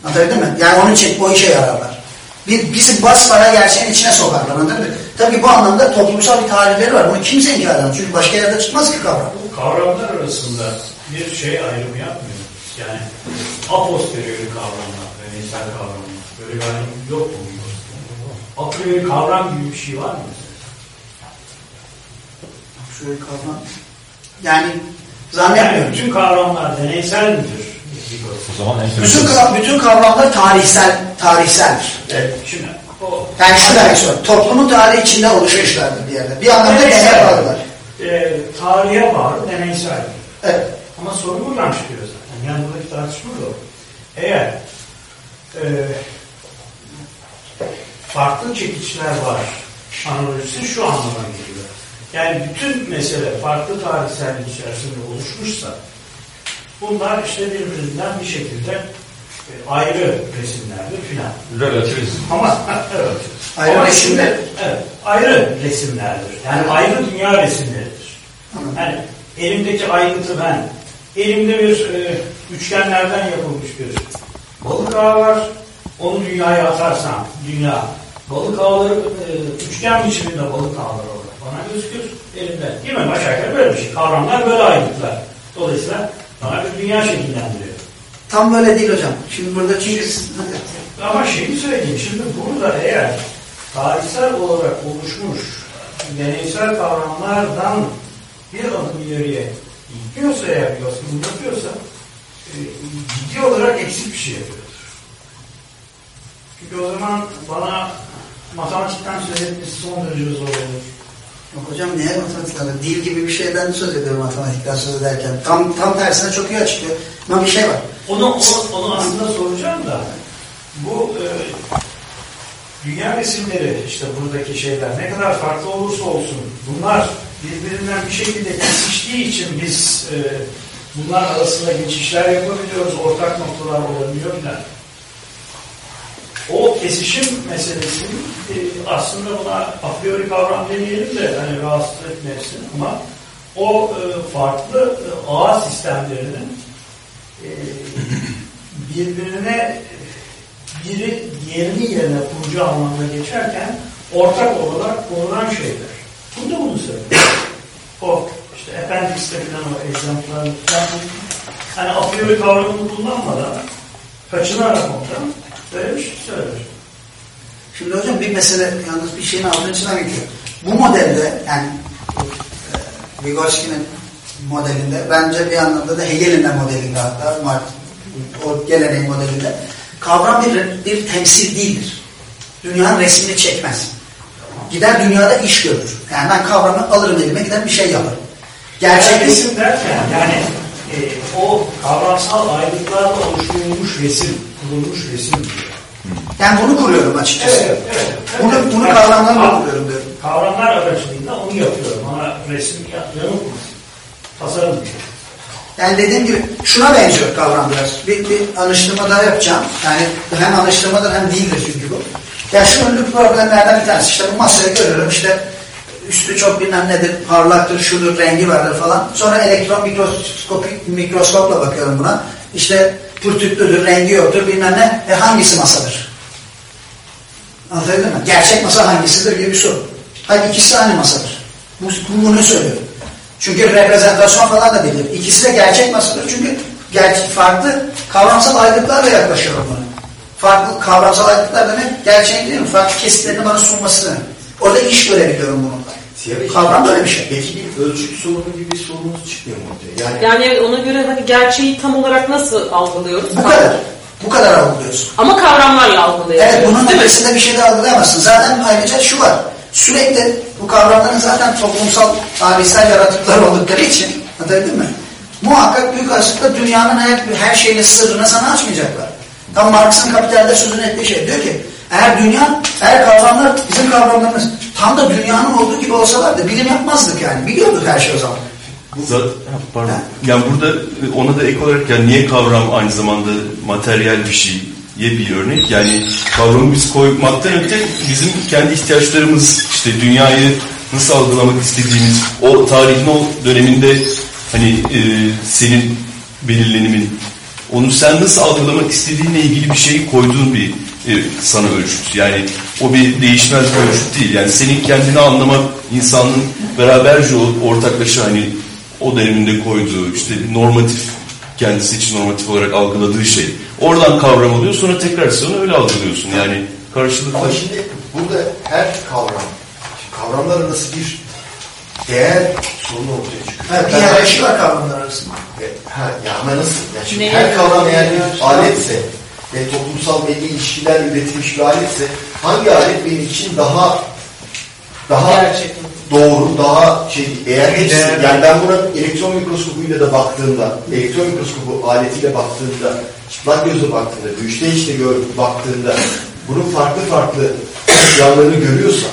Anlatabildim mi? Yani onun için o işe yararlar. Bir, bizi basbaya gerçeğin içine sokarlar. Anladın mı? Tabii bu anlamda toplumsal bir tarihleri var. Bunu kimse inkar edemez. Çünkü başka yerde çıkmaz ki kavram. Bu kavramlar arasında bir şey ayrımı yapmıyor. Yani a posteriori kavramlar, deneysel kavramlar. Böyle bir ayrım yok mu? A priori kavram gibi bir şey var mı? Şöyle kavram. Yani Yani zannetmiyorum. bütün kavramlar deneysel midir? O zaman Bütün, kavram, bütün kavramlar tarihsel, tarihseldir. Evet, şimdi o Yani şu demek istiyorum. Toplumun tarihi içinde oluşmuşlardır bir yerde. Bir anlamda genel varlar. e, tarihe bağlı deneysel. Evet. Ama sorun buradan çıkıyor zaten. Yani buradaki tartışma da o. Eğer e, farklı çekiçler var analojisi şu anlama geliyor. Yani bütün mesele farklı tarihsellik içerisinde oluşmuşsa bunlar işte birbirinden bir şekilde e, ayrı resimlerdir filan. Relativizm. Ama evet. Ayrı Ama resimler. şimdi, evet, ayrı resimlerdir. Yani ayrı dünya resimleridir. Yani elimdeki aygıtı ben, elimde bir e, üçgenlerden yapılmış bir balık ağı var. Onu dünyaya atarsam dünya balık ağları e, üçgen biçiminde balık ağları olur. Bana gözükür elimde. Değil mi? Aşağı yukarı böyle bir şey. Kavramlar böyle aygıtlar. Dolayısıyla bana bir dünya şekillendiriyor. Tam böyle değil hocam. Şimdi burada çünkü Ama şeyi söyleyeyim. Şimdi burada eğer tarihsel olarak oluşmuş deneysel kavramlardan bir adım ileriye gidiyorsa eğer yaskın yapıyorsa e, ciddi olarak eksik bir şey yapıyordur. Çünkü o zaman bana matematikten söz etmesi son derece zor olur. Hocam niye matematikten? Dil gibi bir şeyden söz ediyorum matematikten söz ederken. Tam tam tersine çok iyi açıklıyor. Ama bir şey var. Onu, onu, onu aslında soracağım da bu e, dünya resimleri işte buradaki şeyler ne kadar farklı olursa olsun bunlar birbirinden bir şekilde kesiştiği için biz e, bunlar arasında geçişler yapabiliyoruz, ortak noktalar olabiliyor filan. O kesişim meselesinin e, aslında buna a priori kavram demeyelim de hani rahatsız etmesin ama o e, farklı e, ağ sistemlerinin e, birbirine biri diğerinin yerine kurucu anlamda geçerken ortak olarak konulan şeyler. Burada bunu söylüyor. O işte appendix'te falan o exemplar hani a priori kavramını kullanmadan kaçınarak ondan böyle bir şey söyler. Şimdi hocam bir mesele yalnız bir şeyin altına içine geçiyor. Bu modelde yani e, Vygotsky'nin modelinde bence bir anlamda da Hegel'in de modelinde hatta Marx, o geleneğin modelinde kavram bir, bir temsil değildir. Dünyanın resmini çekmez. Gider dünyada iş görür. Yani ben kavramı alırım elime gider bir şey yaparım. Gerçek resim derken yani e, o kavramsal ayrılıklarla oluşturulmuş resim, kurulmuş resim diyor. yani bunu kuruyorum açıkçası. Evet, evet. Bunu, Evet. bunu Yani kavramlarla kav- kuruyorum diyorum. Kavramlar aracılığıyla onu yapıyorum. Ona resim ya- yanılmasın. Tasarım diyor. Yani dediğim gibi şuna benziyor kavram biraz. Bir, bir anıştırma daha yapacağım. Yani hem anıştırmadır hem değildir çünkü bu. Ya şu ünlü problemlerden bir tanesi. İşte bu masaya görüyorum işte üstü çok bilmem nedir, parlaktır, şudur, rengi vardır falan. Sonra elektron mikroskopik mikroskopla bakıyorum buna. İşte pürtüklüdür, rengi yoktur bilmem ne. E hangisi masadır? Anlatabildim mi? Gerçek masa hangisidir gibi bir soru. Hayır ikisi aynı masadır. Bu, bu bunu söylüyorum. Çünkü reprezentasyon falan da bilir. İkisi de gerçek masadır. Çünkü gerçek, farklı kavramsal aygıtlarla yaklaşıyorum buna. Farklı kavramsal aygıtlar demek gerçeğin değil mi? Farklı kesitlerini bana sunması. Orada iş görebiliyorum bununla. Siyah Kavram böyle bir şey. Peki bir ölçüt sorunu gibi bir sorunuz çıkmıyor mu ortaya? Yani, Yani ona göre hani gerçeği tam olarak nasıl algılıyoruz? Bu kadar. Bu kadar algılıyorsun. Ama kavramlarla algılıyoruz. Evet bunun ötesinde bir şey de algılayamazsın. Zaten ayrıca şu var. Sürekli bu kavramların zaten toplumsal tarihsel yaratıklar oldukları için anlatabildim mi? Muhakkak büyük olasılıkla dünyanın her, her şeyin sırrını sana açmayacaklar. Tam Marx'ın Kapital'de sözünü ettiği şey. Diyor ki eğer dünya, eğer kavramlar bizim kavramlarımız tam da dünyanın olduğu gibi olsalardı bilim yapmazdık yani. Biliyorduk her şey o zaman. Zaten, pardon. Yani burada e, ona da ek olarak yani niye kavram aynı zamanda materyal bir şey ye bir örnek. Yani kavramı biz koymaktan öte bizim kendi ihtiyaçlarımız işte dünyayı nasıl algılamak istediğimiz o tarihin o döneminde hani e, senin belirlenimin onu sen nasıl algılamak istediğinle ilgili bir şeyi koyduğun bir e, sana ölçüt. Yani o bir değişmez bir ölçüt değil. Yani senin kendini anlamak insanın beraberce ortaklaşa hani o döneminde koyduğu işte normatif kendisi için normatif olarak algıladığı şey. Oradan kavram alıyor sonra tekrar onu öyle algılıyorsun. Yani karşılıklı. Ama şimdi burada her kavram, kavramlar arası bir değer sorunu ortaya çıkıyor. Evet, bir hiyerarşi var kavramlar arasında. E, Ha, ya ama nasıl? Ya şimdi her kavram eğer yani? bir aletse ve toplumsal belli ilişkiler üretilmiş bir aletse hangi alet benim için daha daha Gerçek. doğru, daha şey eğer hepsi, yani ben buna elektron mikroskobuyla da baktığımda, elektron mikroskobu aletiyle baktığımda, çıplak gözle baktığında, güçte işte gör, baktığında bunun farklı farklı yanlarını görüyorsam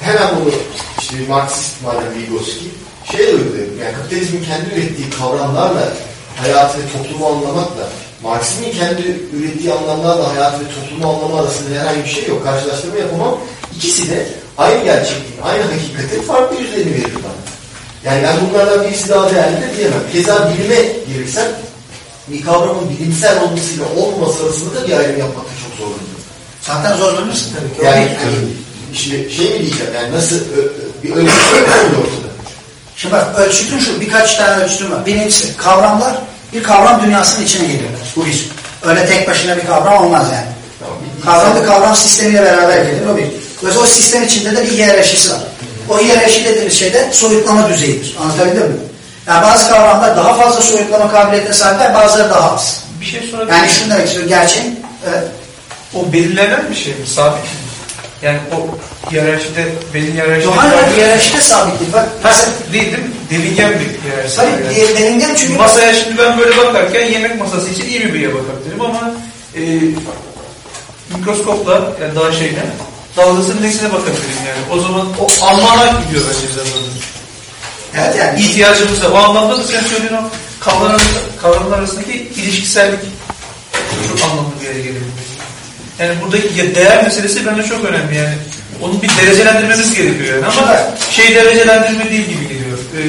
hemen bunu işte Marksist madem Vygotsky şey uyguluyor. Yani kapitalizmin kendi ürettiği kavramlarla hayatı ve toplumu anlamakla Marksizmin kendi ürettiği anlamlarla hayatı ve toplumu anlama arasında herhangi bir şey yok. Karşılaştırma yapamam. İkisi de aynı gerçekliğin, aynı hakikatin farklı yüzlerini verir bana. Yani ben bunlardan birisi daha değerlidir diyemem. Keza bilime gelirsem bir kavramın bilimsel olmasıyla olmaması arasında da bir ayrım yapmakta çok zorlanıyorum. Zaten zorlanırsın tabii ki. Yani bir- şimdi şey mi diyeceğim yani nasıl bir ölçü yok mu ortada? Şimdi bak ölçütün şu birkaç tane ölçütüm var. Birincisi kavramlar bir kavram dünyasının içine giriyorlar. Bu bir. Öyle tek başına bir kavram olmaz yani. Kavram bir kavram sistemiyle beraber gelir. O bir. Dolayısıyla o sistem içinde de bir hiyerarşisi var. O hiyerarşi dediğimiz şey de soyutlama düzeyidir. Anlatabildim mi? Yani bazı kavramlar daha fazla soyutlama kabiliyetine sahipler, bazıları daha az. Bir şey sorabilir Yani şunu demek istiyorum, gerçeğin evet, O belirlenen bir şey mi? Sabit mi? Yani o hiyerarşide, belin hiyerarşide... Doğal olarak hiyerarşide sabit değil. Bak, mesela, değil değil mi? Delingen bir hiyerarşi. tabii Yani. deninden çünkü Masaya şimdi ben böyle bakarken yemek masası için iyi bir büyüye bakabilirim ama e, mikroskopla yani daha şeyle dalgasının nesine bakabilirim yani. O zaman o anlamına gidiyor bence zaten. evet yani İhtiyacımız da o anlamda da sen söylediğin o kavramlar, kavramlar arasındaki ilişkisellik çok anlamlı bir yere gelebilir. Yani buradaki değer meselesi bence çok önemli yani. Onu bir derecelendirmemiz gerekiyor yani ama şey derecelendirme değil gibi geliyor. Ee,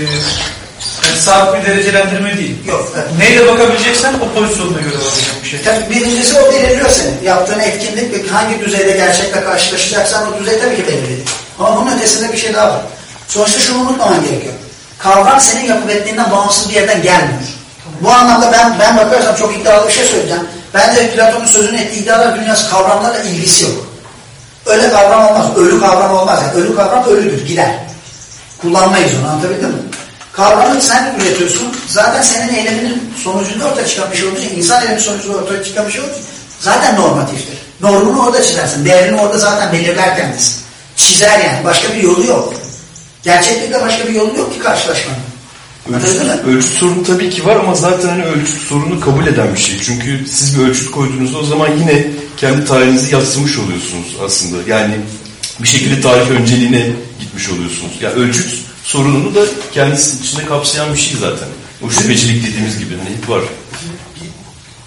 yani sabit bir derecelendirme değil. Yok, evet. Neyle bakabileceksen o pozisyonuna göre bakacak bir şey. Tabii birincisi o belirliyor seni. Yaptığın etkinlik ve hangi düzeyde gerçekle karşılaşacaksan o düzey tabii ki belirli. Ama bunun ötesinde bir şey daha var. Sonuçta şunu unutmaman gerekiyor. Kavram senin yapıp ettiğinden bağımsız bir yerden gelmiyor. Bu anlamda ben ben bakarsam çok iddialı bir şey söyleyeceğim. Bence Platon'un sözünü ettiği iddialar dünyası kavramlarla ilgisi yok. Öyle kavram olmaz. Ölü kavram olmaz. Yani ölü kavram ölüdür. Gider. Kullanmayız onu. Anlatabildim mi? Kavramı sen üretiyorsun. Zaten senin eyleminin sonucunda ortaya çıkan bir şey olduğu insan eylemi sonucunda ortaya çıkan bir şey olduğu zaten normatiftir. Normunu orada çizersin. Değerini orada zaten belirler kendisi. Çizer yani. Başka bir yolu yok. Gerçeklikle başka bir yolu yok ki karşılaşmanın. Ölçüt, ölçüt sorunu tabii ki var ama zaten hani ölçüt sorunu kabul eden bir şey. Çünkü siz bir ölçüt koyduğunuzda o zaman yine kendi tarihinizi yansımış oluyorsunuz aslında. Yani bir şekilde tarih önceliğine gitmiş oluyorsunuz. Yani ölçüt sorununu da kendisi içinde kapsayan bir şey zaten. O şüphecilik dediğimiz gibi hani hep var.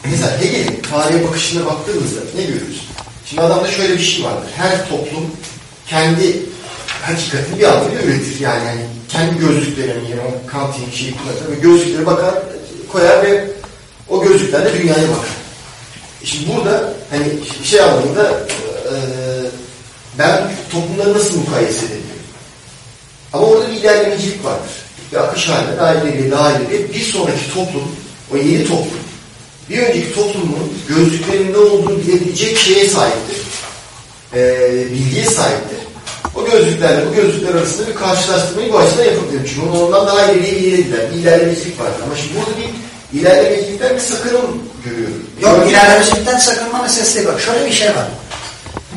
Mesela Hegel'in tarihe bakışına baktığımızda ne görürüz? Şimdi adamda şöyle bir şey vardır. Her toplum kendi hakikatini bir anlamda üretir. Yani, yani kendi gözlüklerini yani Kant'in şeyi kullanır ve gözlükleri bakar, koyar ve o gözlüklerle dünyaya bakar. E Şimdi burada hani şey anlamında e, ben toplumları nasıl mukayese edebilirim? Ama orada bir ilerlemecilik vardır. Bir akış halinde daha ileri bir sonraki toplum, o yeni toplum bir önceki toplumun gözlüklerinin ne olduğunu bilebilecek şeye sahiptir. Ee, bilgiye sahiptir. O gözlüklerle bu gözlükler arasında bir karşılaştırmayı bu açıdan yapabilirim. Çünkü onu ondan daha ileriye ilerlediler. Bir ilerlemecilik var. Ama şimdi burada bir ilerlemecilikten bir sakınım görüyorum. Yok ilerlemecilikten sakınma meselesi değil. Bak şöyle bir şey var.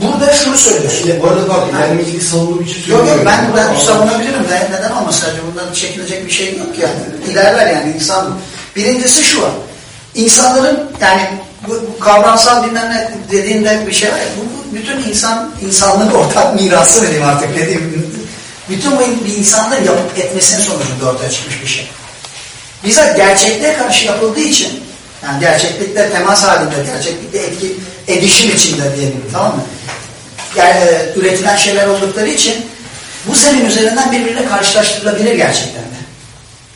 Burada şunu söylüyorsun. Şimdi bu arada pardon, ilerlemeciliği savunduğum için Yok söylüyorum. yok ben ben savunabilirim. Ben, neden olmasın? Sadece bundan çekilecek bir şey yok yani. İlerler yani insan. Birincisi şu var. İnsanların yani bu, kavramsal bilmem ne dediğinde bir şey var bu, bütün insan insanlığın ortak mirası diyeyim artık ne diyeyim. Bütün bu bir insanların yapıp etmesinin sonucunda ortaya çıkmış bir şey. Bize gerçekliğe karşı yapıldığı için yani gerçeklikte temas halinde, gerçeklikte etki edişim içinde diyelim tamam mı? Yani e, üretilen şeyler oldukları için bu zemin üzerinden birbiriyle karşılaştırılabilir gerçekten de.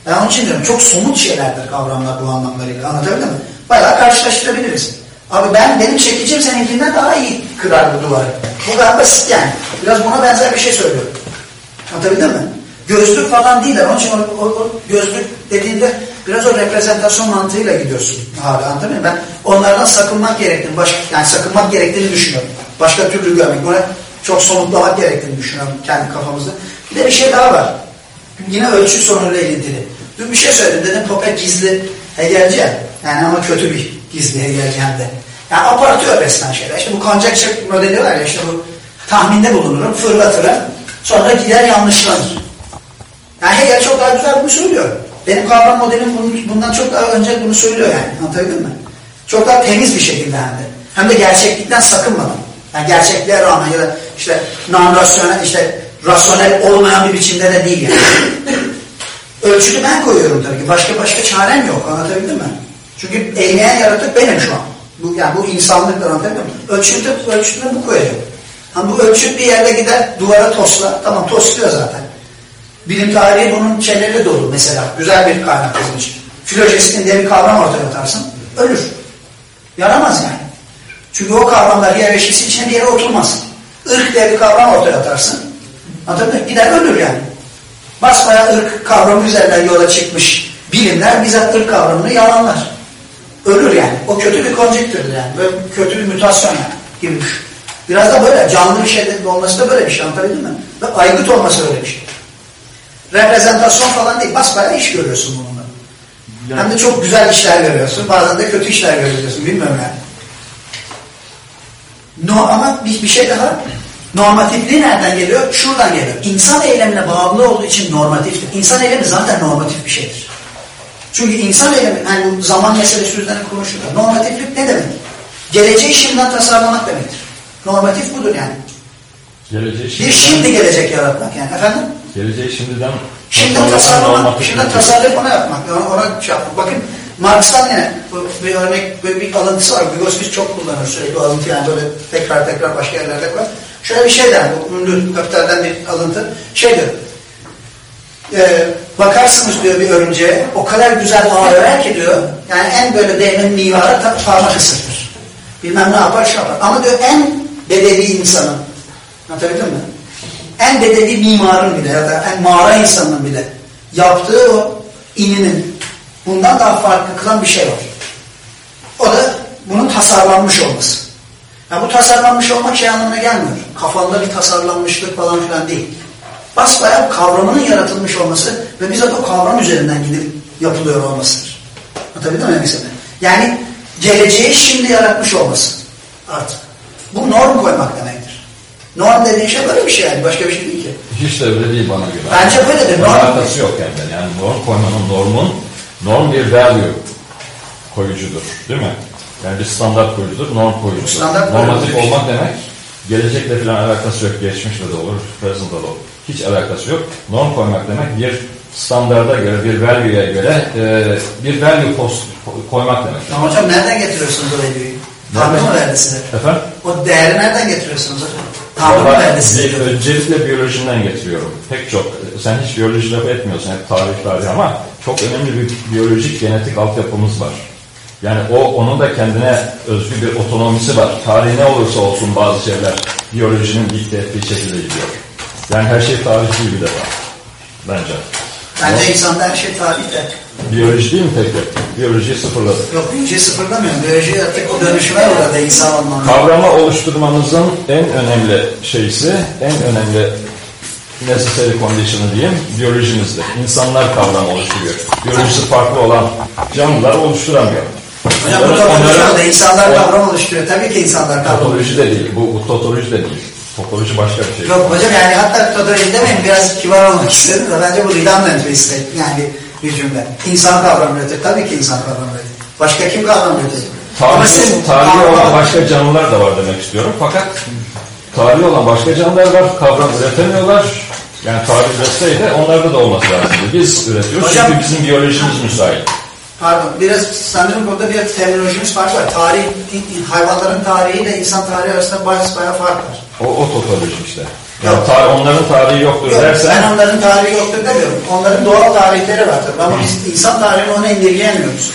Ben onun için diyorum çok somut şeylerdir kavramlar bu anlamlarıyla anlatabildim mi? Bayağı karşılaştırabiliriz. Abi ben benim çekicim seninkinden daha iyi kırar bu duvarı. Bu kadar basit yani. Biraz buna benzer bir şey söylüyorum. Anlatabildim mi? Gözlük falan değiller. Onun için o, o, o gözlük dediğinde biraz o reprezentasyon mantığıyla gidiyorsun. Abi anladın? Ben onlardan sakınmak gerektiğini, baş, yani sakınmak gerektiğini düşünüyorum. Başka türlü görmek, buna çok somutlamak gerektiğini düşünüyorum kendi kafamızda. Bir de bir şey daha var. Yine ölçü sorunuyla ilintili. Dün bir şey söyledim. Dedim Popper gizli Hegelci ya. Yani ama kötü bir gizli Hegelci hem de. Yani abartıyor resmen şeyler. İşte bu conjecture modeli var ya işte bu tahminde bulunurum, fırlatırım. Sonra gider yanlışlanır. Yani Hegel çok daha güzel bunu söylüyor. Benim kavram modelim bundan çok daha önce bunu söylüyor yani. Anlatabildim mi? Çok daha temiz bir şekilde hem de. Hem de gerçeklikten sakınmadan. Yani gerçekliğe rağmen ya da işte non-rasyonel, işte rasyonel olmayan bir biçimde de değil yani. Ölçütü ben koyuyorum tabii ki. Başka başka çarem yok. Anlatabildim mi? Çünkü eyleyen yaratık benim şu an. Bu, yani bu insanlıkla anlatabildim mi? Ölçütü, ölçütünü bu koyacak. Hani bu ölçüt bir yerde gider duvara tosla. Tamam tosluyor zaten. Bilim tarihi bunun şeyleri dolu mesela. Güzel bir kaynak bizim için. Filojestin diye bir kavram ortaya atarsın. Ölür. Yaramaz yani. Çünkü o kavramlar hiyerarşisi içine bir yere oturmaz. Irk diye bir kavram ortaya atarsın. Anladın mı? Gider ölür yani. Basmaya ırk kavramı üzerinden yola çıkmış bilimler bizzat ırk kavramını yalanlar. Ölür yani. O kötü bir konjektürdür yani. Böyle kötü bir mütasyon yani gibi düşün. Biraz da böyle canlı bir şeylerin olması da böyle bir şey anlatabildim mi? Ve aygıt olması öyle bir şey. Reprezentasyon falan değil. Basbayağı iş görüyorsun bununla. Yani- Hem de çok güzel işler görüyorsun. Bazen de kötü işler görüyorsun. Bilmiyorum yani. No, ama bir, bir şey daha. Normatifliği nereden geliyor? Şuradan geliyor. İnsan eylemine bağımlı olduğu için normatiftir. İnsan eylemi zaten normatif bir şeydir. Çünkü insan eylemi, yani bu zaman meselesi üzerine konuşulur. Normatiflik ne demek? Geleceği şimdiden tasarlamak demektir. Normatif budur yani. Geleceği Bir şimdiden, şimdi gelecek yaratmak yani. Efendim? geleceği şimdiden Şimdiden tasarlamak, şimdiden tasarlayıp ona yapmak, ona, ona şey yapmak. Bakın Marx'tan yine bir örnek, böyle bir alıntısı var. Vygotsky çok kullanır sürekli alıntı yani böyle tekrar tekrar başka yerlerde koyar. Şöyle bir şey der, bu ünlü kapitalden bir alıntı. Şey diyor, e, bakarsınız diyor bir örümceğe, o kadar güzel ağ örer ki diyor, yani en böyle değmen mimara ta- parmak ısırtır. Bilmem ne yapar, şey yapar. Ama diyor en bedevi insanın, anlatabildim mi? En bedevi mimarın bile ya da en mağara insanının bile yaptığı o ininin bundan daha farklı kılan bir şey var. O da bunun tasarlanmış olması. Ya bu tasarlanmış olmak şey anlamına gelmiyor. Kafanda bir tasarlanmışlık falan filan değil. Basbayağı kavramının yaratılmış olması ve bizzat o kavram üzerinden gidip yapılıyor olmasıdır. Anlatabildim mi istediğimi? Yani geleceği şimdi yaratmış olması artık. Bu norm koymak demektir. Norm dediğin şey böyle bir şey yani. Başka bir şey değil ki. Hiç de öyle değil bana göre. Bence böyledir. Norm- Alakası yok yani. Yani norm koymanın normun, norm bir value koyucudur. Değil mi? Yani bir standart koyucudur, norm koyucudur. Standart Normatif olmak demek, gelecekle falan alakası yok. Geçmişle de olur, present'da da olur. Hiç alakası yok. Norm koymak demek bir standarda göre, bir value'ya göre e, bir value post koymak demek. Ama hocam nereden getiriyorsunuz o value'yu? Tanrı mı verdi size? Efendim? O değeri nereden getiriyorsunuz hocam? Tanrı mı verdi size? öncelikle biyolojiden getiriyorum. Pek çok. Sen hiç biyoloji lafı etmiyorsun. Hep tarih tarih ama çok önemli bir biyolojik genetik altyapımız var. Yani o onun da kendine özgü bir otonomisi var. Tarih ne olursa olsun bazı şeyler biyolojinin dikte ettiği şekilde gidiyor. Yani her şey tarih değil bir defa. Bence. Bence insanda her şey tarihte. Biyoloji değil mi peki? Biyolojiyi sıfırladık. Yok biyoloji sıfırlamıyorum. Biyoloji artık o dönüşüme uğradı insan olmanın. Kavrama oluşturmamızın en önemli şeysi, en önemli necessary condition'ı diyeyim, biyolojimizde. İnsanlar kavram oluşturuyor. Biyolojisi farklı olan canlılar oluşturamıyor. Hocam bu Onların- topoloji onların- da insanlar kavram oluşturuyor. Tabii ki insanlar kavram Topoloji de değil, bu, bu topoloji de değil. Topoloji başka bir şey. Yok hocam yani hatta topoloji demeyin biraz kibar olmak istedim de bence bu Ridan menfesi yani bir cümle. İnsan kavram üretir. Tabii ki insan kavram üretir. Başka kim kavram üretir? Ama siz Tarihi, tarihi olan başka canlılar da var demek istiyorum. Fakat tarihi olan başka canlılar var, kavram üretemiyorlar. Yani tarih üretseydi onlarda da olması lazımdı. Biz üretiyoruz Hocam- çünkü bizim biyolojimiz müsait. Pardon, biraz sanırım burada bir terminolojimiz fark var. Tarih, hayvanların tarihiyle insan tarihi arasında bayağı, bayağı fark var. O, o topoloji işte. Yani tar- onların tarihi yoktur Yok, dersen ben onların tarihi yoktur demiyorum. Onların doğal tarihleri var tabii ama biz insan tarihini ona indirgeyemiyoruz.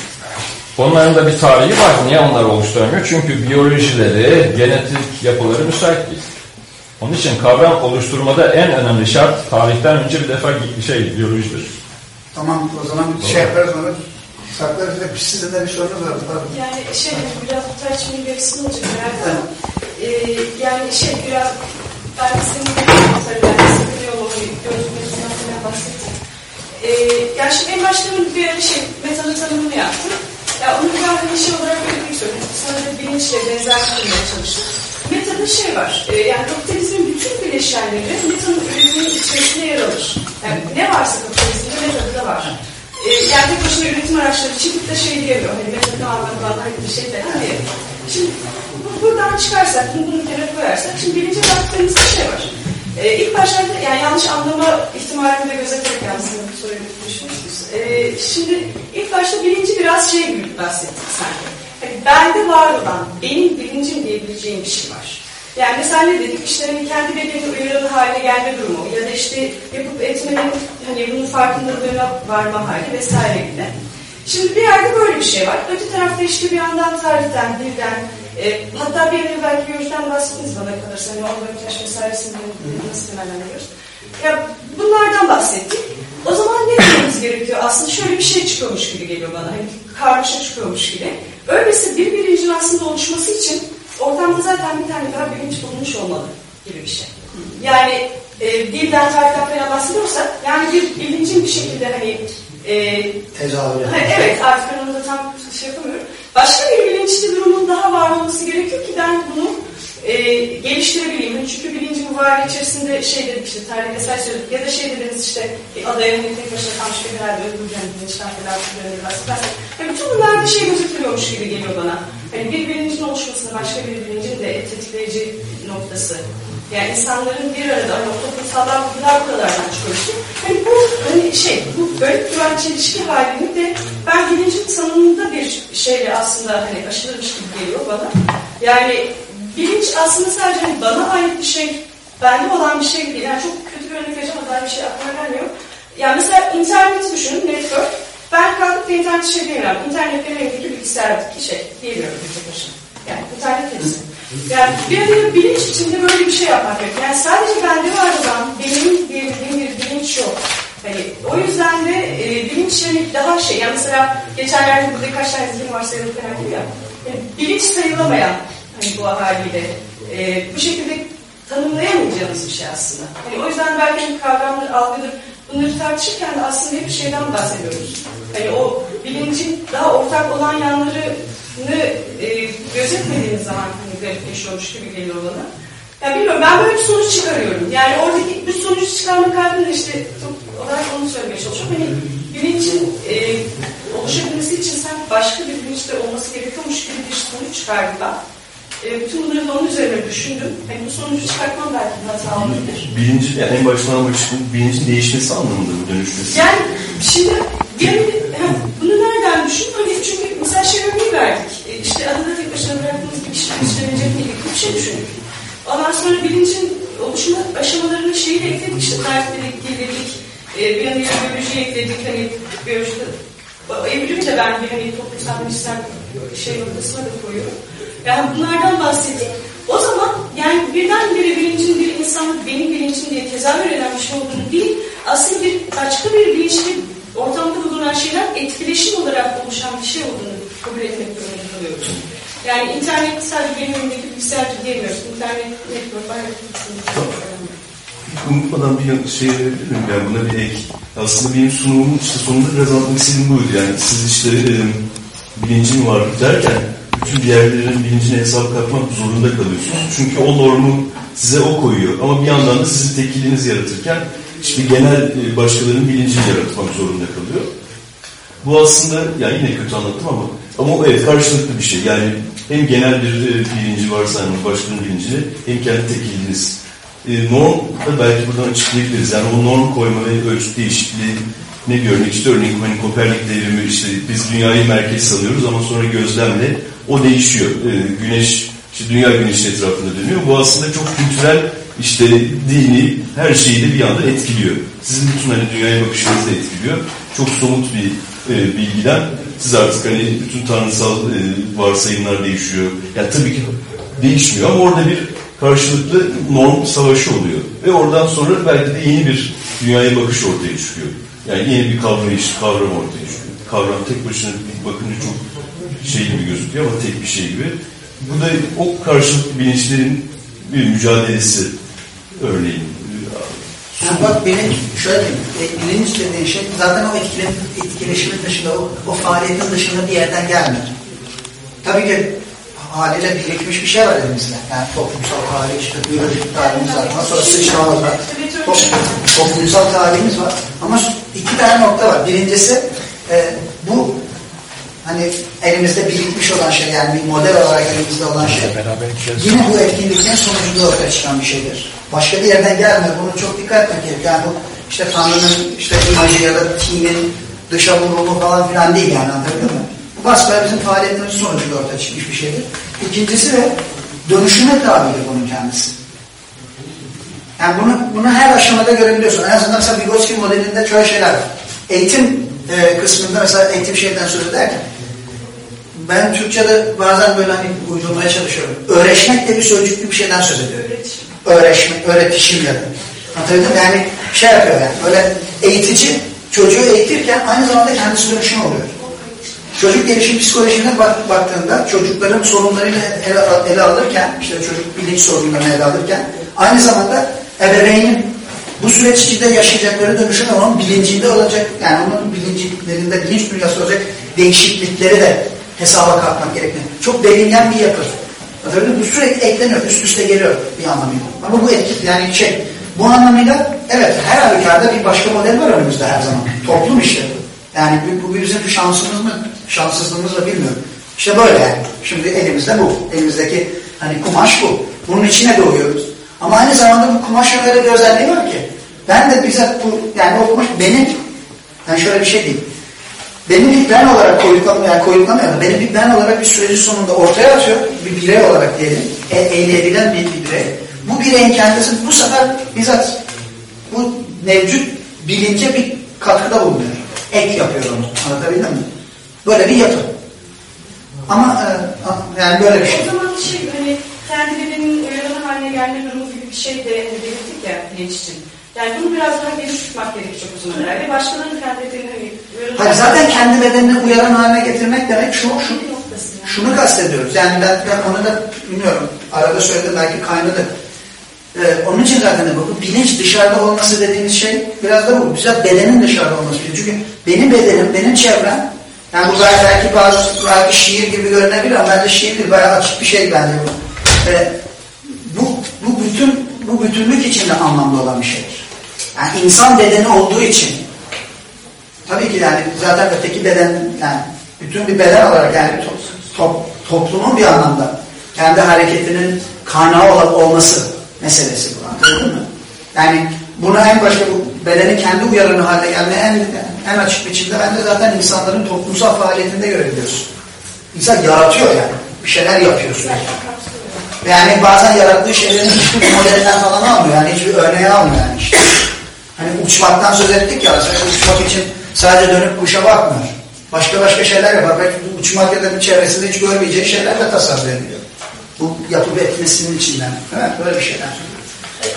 onların da bir tarihi var. Niye onları oluşturamıyor? Çünkü biyolojileri, genetik yapıları müsait değil. Onun için kavram oluşturmada en önemli şart tarihten önce bir defa bir şey biyolojidir. Tamam o zaman bir şey yaparız onu. Saklarız ve sizin de bir sorunuz var. Yani şey biraz tartışmanın gerisinde olacak herhalde e, yani şey biraz ben senin tabii ben sıkılıyor olmayı gözümüzden falan bahsettim. E, yani şimdi en başta bir ara şey metalı tanımını yaptım. Ya onu bir hani şey olarak belirtmek istiyorum. Sana da bilinçle benzer kurmaya çalıştım. Metada şey var, e, yani kapitalizmin bütün bileşenleri metanın üretiminin içerisinde yer alır. Yani ne varsa kapitalizmde metada da var. E, yani tek başına üretim araçları çıkıp da şey diyemiyor. Hani metada anlatılan hani bir şey falan diye. Şimdi buradan çıkarsak, bunu bunu kenara koyarsak, şimdi birinci baktığımız bir şey var. E, ilk başlarda yani yanlış anlama ihtimalini de gözeterek aslında bu soruyu düşünmüşüz. E, şimdi ilk başta birinci biraz şey gibi bahsettik sanki. Hani bende var olan, benim bilincim diyebileceğim bir şey var. Yani mesela ne dedik? İşte hani kendi bedeninin uyarılı haline gelme durumu ya da işte yapıp etmenin hani bunun farkındalığına varma hali vesaire gibi. Şimdi bir yerde böyle bir şey var. Öte tarafta işte bir yandan tarihten, dilden, e, hatta bir yere belki görüşten bahsettiniz bana kalırsa. Hani orada taş vesairesinden nasıl temellendiriyoruz. Ya bunlardan bahsettik. O zaman ne etmemiz gerekiyor. Aslında şöyle bir şey çıkıyormuş gibi geliyor bana. Hani karmaşa çıkıyormuş gibi. Öyleyse bir bilincin aslında oluşması için ortamda zaten bir tane daha bilinç bulunmuş olmalı gibi bir şey. Yani e, dilden, tarihten falan bahsediyorsak yani bir bilincin bir şekilde hani e, Tezahür Ha, evet artık onu da tam şey yapamıyorum. Başka bir bilinçli durumun daha var olması gerekiyor ki ben bunu e, geliştirebileyim. Hani Çünkü bilincin bu var içerisinde şey dedik işte tarih vesaire söyledik ya da şey dediniz işte e, adaya hani tek başına kalmış bir herhalde öldüreceğim bilinçten falan filan yani bütün bunlar bir şey gözükmüyormuş gibi geliyor bana. Hani bir bilincin oluşmasına başka bir bilincin de tetikleyici noktası. Yani insanların bir arada o toplumsallar bunlar bu kadardan çıkıyor işte. Hani bu hani şey, bu böyle güvenç ilişki halini de ben bilincin tanımında bir şeyle aslında hani aşılırmış gibi geliyor bana. Yani bilinç aslında sadece hani bana ait bir şey, bende olan bir şey değil. Yani çok kötü bir örnek vereceğim ama bir şey aklıma gelmiyor. Yani mesela interneti düşünün, network. Ben kalkıp internet şey diyemem. İnternet benim evdeki bilgisayardaki şey başına. Yani internet kendisi. Yani bir bilinç içinde böyle bir şey yapmak gerekiyor. Yani sadece bende var olan benim diyebildiğim bir bilinç yok. Hani o yüzden de e, bilinç yani daha şey. Yani mesela geçenlerde burada kaç tane zihin var gibi ya. Yani bilinç sayılamayan hani bu haliyle e, bu şekilde tanımlayamayacağımız bir şey aslında. Hani o yüzden belki hani kavramdır, algıdır bunları tartışırken aslında hep bir şeyden bahsediyoruz. Hani o bilincin daha ortak olan yanlarını e, gözetmediğiniz zaman hani garipleşiyormuş gibi geliyor bana. Ya bilmiyorum ben böyle bir sonuç çıkarıyorum. Yani oradaki bu sonucu çıkarmak adına işte olarak onu söylemeye çalışıyorum. Hani bilincin e, oluşabilmesi için sen başka bir bilinçte olması gerekiyormuş gibi bir sonuç çıkardım ben. E, bütün bunları da onun üzerine düşündüm. Hani bu sonucu çıkartmam belki hata olabilir. Bilinci, yani en baştan almak için bilincin değişmesi anlamında mı dönüşmesi? Yani şimdi diyelim ha, bunu nereden düşün? Hani çünkü mesela şey örneği verdik. E, işte adada tek başına bıraktığımız bir iş işlenecek miydi? Bir şey düşündük. Ondan sonra bilincin oluşma aşamalarını şeyi de ekledik. İşte tarifleri ekledik. E, bir an biyolojiyi ekledik. Hani biyolojide evrim de ben bir hani toplumsal bilişsel şey noktasına da koyuyorum. Yani bunlardan bahsettik. O zaman yani birdenbire bilincin bir insan benim bilincim diye tezahür eden bir şey olduğunu değil, aslında bir başka bir bilinçli ortamda bulunan şeyler etkileşim olarak oluşan bir şey olduğunu kabul etmek durumunda kalıyoruz. Yani internet sadece benim elimdeki bilgisayarcı diyemiyoruz. İnternet network bayağı Unutmadan bir şey verebilir miyim? Yani buna bir ek. Aslında benim sunumum işte sonunda biraz anlatmak istediğim buydu. Yani siz işte e, bilincin var derken bütün diğerlerinin bilincine hesap katmak zorunda kalıyorsunuz. Çünkü o normu size o koyuyor. Ama bir yandan da sizin tekilinizi yaratırken işte genel e, başkalarının bilincini yaratmak zorunda kalıyor. Bu aslında yani yine kötü anlattım ama ama evet karşılıklı bir şey. Yani hem genel bir e, bilinci varsaymanız, başkalarının bilincini hem kendi tekiliniz. E, norm da belki buradan açıklayabiliriz. Yani o norm koyma ve ölçüt değişikliği ne bir örnek? İşte örneğin hani Kopernik devrimi işte biz dünyayı merkez sanıyoruz ama sonra gözlemle o değişiyor. E, güneş, işte dünya güneşin etrafında dönüyor. Bu aslında çok kültürel işte dini her şeyi de bir anda etkiliyor. Sizin bütün hani dünyaya bakışınızı etkiliyor. Çok somut bir e, bilgiden siz artık hani bütün tanrısal e, varsayımlar değişiyor. Yani tabii ki değişmiyor ama orada bir karşılıklı norm savaşı oluyor. Ve oradan sonra belki de yeni bir dünyaya bakış ortaya çıkıyor. Yani yeni bir kavrayış, kavram ortaya çıkıyor. Kavram tek başına bakınca çok şey gibi gözüküyor ama tek bir şey gibi. Bu da o karşılıklı bilinçlerin bir mücadelesi örneğin. Yani bak benim şöyle diyeyim, bilinç dediğin şey zaten o etkile, etkileşimin dışında, o, o faaliyetin dışında bir yerden gelmiyor. Tabii ki haliyle birikmiş bir şey var elimizde. Yani toplumsal tarih, işte biyolojik tarihimiz var. Ondan sonra sıçramalar Top, toplumsal tarihimiz var. Ama iki tane nokta var. Birincisi e, bu hani elimizde birikmiş olan şey yani bir model olarak elimizde olan şey yine bu etkinliklerin sonucunda ortaya çıkan bir şeydir. Başka bir yerden gelmiyor. Bunu çok dikkat etmek gerekiyor. Yani bu işte Tanrı'nın işte imajı ya da dinin dışa vurumu falan filan değil yani anladın mı? Bu basbaya bizim faaliyetlerimiz sonucunda ortaya çıkmış bir şeydir. İkincisi de dönüşüme tabidir bunun kendisi. Yani bunu, bunu her aşamada görebiliyorsun. En azından mesela Vygotsky modelinde şöyle şeyler var. Eğitim e, kısmında mesela eğitim şeyden söz ederken ben Türkçe'de bazen böyle hani uydurmaya çalışıyorum. Öğreşmek de bir sözcüklü bir şeyden söz ediyor. Öğreşmek, öğretişim ya da. Anlatabildim Yani şey yapıyor yani böyle eğitici çocuğu eğitirken aynı zamanda kendisi dönüşüm oluyor. Çocuk gelişim psikolojine bak, baktığında çocukların sorunlarıyla ele, ele alırken, işte çocuk bilinç sorunlarını ele alırken aynı zamanda ebeveynin bu süreç içinde yaşayacakları dönüşüm onun bilincinde olacak, yani onun bilinçlerinde, bilinç dünyası olacak değişiklikleri de hesaba katmak gerekiyor. Çok deringen bir yapı. Anladın? Bu sürekli ekleniyor, üst üste geliyor bir anlamıyla. Ama bu etki, yani şey, bu anlamıyla evet her halükarda bir başka model var önümüzde her zaman. Toplum işte. Yani bu bizim şansımız mı, şanssızlığımız mı bilmiyorum. İşte böyle yani. Şimdi elimizde bu. Elimizdeki hani kumaş bu. Bunun içine doğuyoruz. Ama aynı zamanda bu kumaşın öyle bir özelliği var ki. Ben de bize bu, yani o kumaş benim, yani şöyle bir şey diyeyim. Benim bir ben olarak koyuklamıyor, yani koyuklamıyor da benim bir ben olarak bir sürecin sonunda ortaya atıyor. Bir birey olarak diyelim. E, eyleyebilen bir, bir birey. Bu bireyin kendisi bu sefer bizzat bu mevcut bilince bir katkıda bulunuyor. Ek yapıyor onu. Anlatabildim mi? Böyle bir yapı. Ama e, yani böyle bir şey. O zaman şey hani kendi bedenin uyaranı haline gelme durumu bir şey de belirttik ya bilinç için. Yani bunu biraz daha geniş tutmak gerekecek zaman herhalde. Başkalarının kendi bedenini hani Hayır zaten kendi bedenini uyaran haline getirmek demek şu, şu şunu kastediyoruz. Yani ben, ben onu da bilmiyorum. Arada söyledim belki kaynadı. Ee, onun için zaten de bu, bilinç dışarıda olması dediğimiz şey biraz da bu. Bizzat bedenin dışarıda olması. Çünkü benim bedenim, benim çevrem yani bu belki bazı belki şiir gibi görünebilir ama bence şiir değil. Bayağı açık bir şey bence bu. Ee, bu, bu bu bütünlük içinde anlamlı olan bir şeydir. Yani insan bedeni olduğu için tabii ki yani zaten öteki beden yani bütün bir beden olarak yani to, to, toplumun bir anlamda kendi hareketinin kaynağı ol, olması meselesi bu. Anladın mı? Yani bunu en başta bu bedeni kendi uyarını haline gelmeye en, en açık biçimde bence zaten insanların toplumsal faaliyetinde görebiliyoruz. İnsan yaratıyor yani. Bir şeyler yapıyor sürekli. Yani bazen yarattığı şeylerin hiçbir modelinden falan almıyor. Yani hiçbir örneği almıyor yani işte. Hani uçmaktan söz ettik ya. Sadece uçmak için sadece dönüp kuşa bakmıyor. Başka başka şeyler yapar. Belki uçmak ya da bir çevresinde hiç görmeyeceği şeyler de tasarlayabiliyor. Bu yapıp etmesinin içinden. Evet, böyle bir şeyler.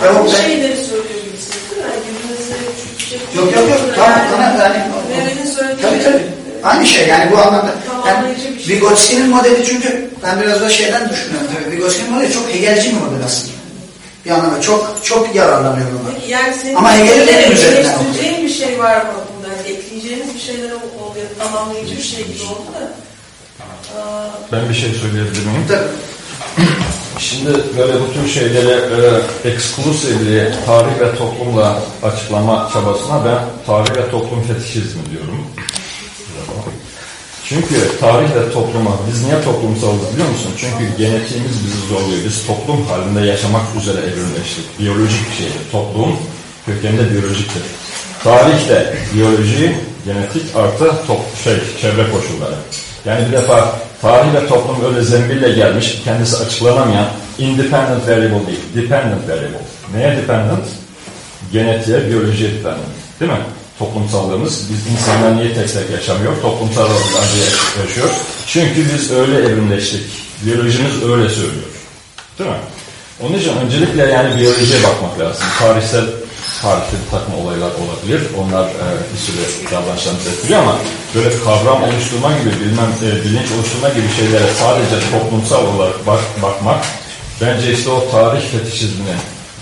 O Aynı da- şeyleri söylüyor gibisiniz değil mi? Yani birbirinize küçük Yok yok yok. Tamam tamam. Yani, Mehmet'in söylediği tabii tabii. Aynı şey yani bu anlamda. Yani şey. Vygotsky'nin modeli çünkü ben biraz da şeyden düşünüyorum tabii. Vygotsky'nin modeli çok Hegelci bir model aslında. Bir anlamda çok çok yararlanıyor. Peki yani senin Ama Hegel'in de üzerinden eleştireceğin bir şey var mı bunda? Yani ekleyeceğiniz bir şeyler oluyor, tamamlayıcı bir şey gibi oldu da. Ben bir şey söyleyebilir miyim? Tabii. Şimdi böyle bu tür şeyleri e, exclusively tarih ve toplumla açıklama çabasına ben tarih ve toplum fetişizmi diyorum. Çünkü tarih ve topluma, biz niye toplumsalız biliyor musun? Çünkü genetiğimiz bizi zorluyor. Biz toplum halinde yaşamak üzere evrimleştik. Biyolojik bir şeydir. Toplum kökeninde biyolojiktir. Tarih de biyoloji, genetik artı top, şey, çevre koşulları. Yani bir defa tarih ve toplum öyle zembille gelmiş, kendisi açıklanamayan independent variable değil, dependent variable. Neye dependent? Genetiğe, biyolojiye dependent. Değil mi? Toplumsallığımız, biz insanlar niye tek tek yaşamıyor? Toplumsal olarak yaşıyor. Çünkü biz öyle evrimleştik. Biyolojimiz öyle söylüyor. Değil mi? Onun için öncelikle yani biyolojiye bakmak lazım. Tarihsel tarihte bir takım olaylar olabilir. Onlar e, bir sürü davranışlarımızı etkiliyor ama böyle kavram oluşturma gibi, bilmem e, bilinç oluşturma gibi şeylere sadece toplumsal olarak bak, bakmak bence işte o tarih fetişizmine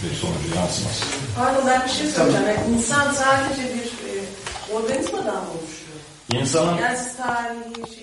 bir sonucu yansıması. Pardon ben bir şey soracağım. Yani insan sadece bir organizmadan mı oluşuyor? İnsanın Yani tarihi, şeyi,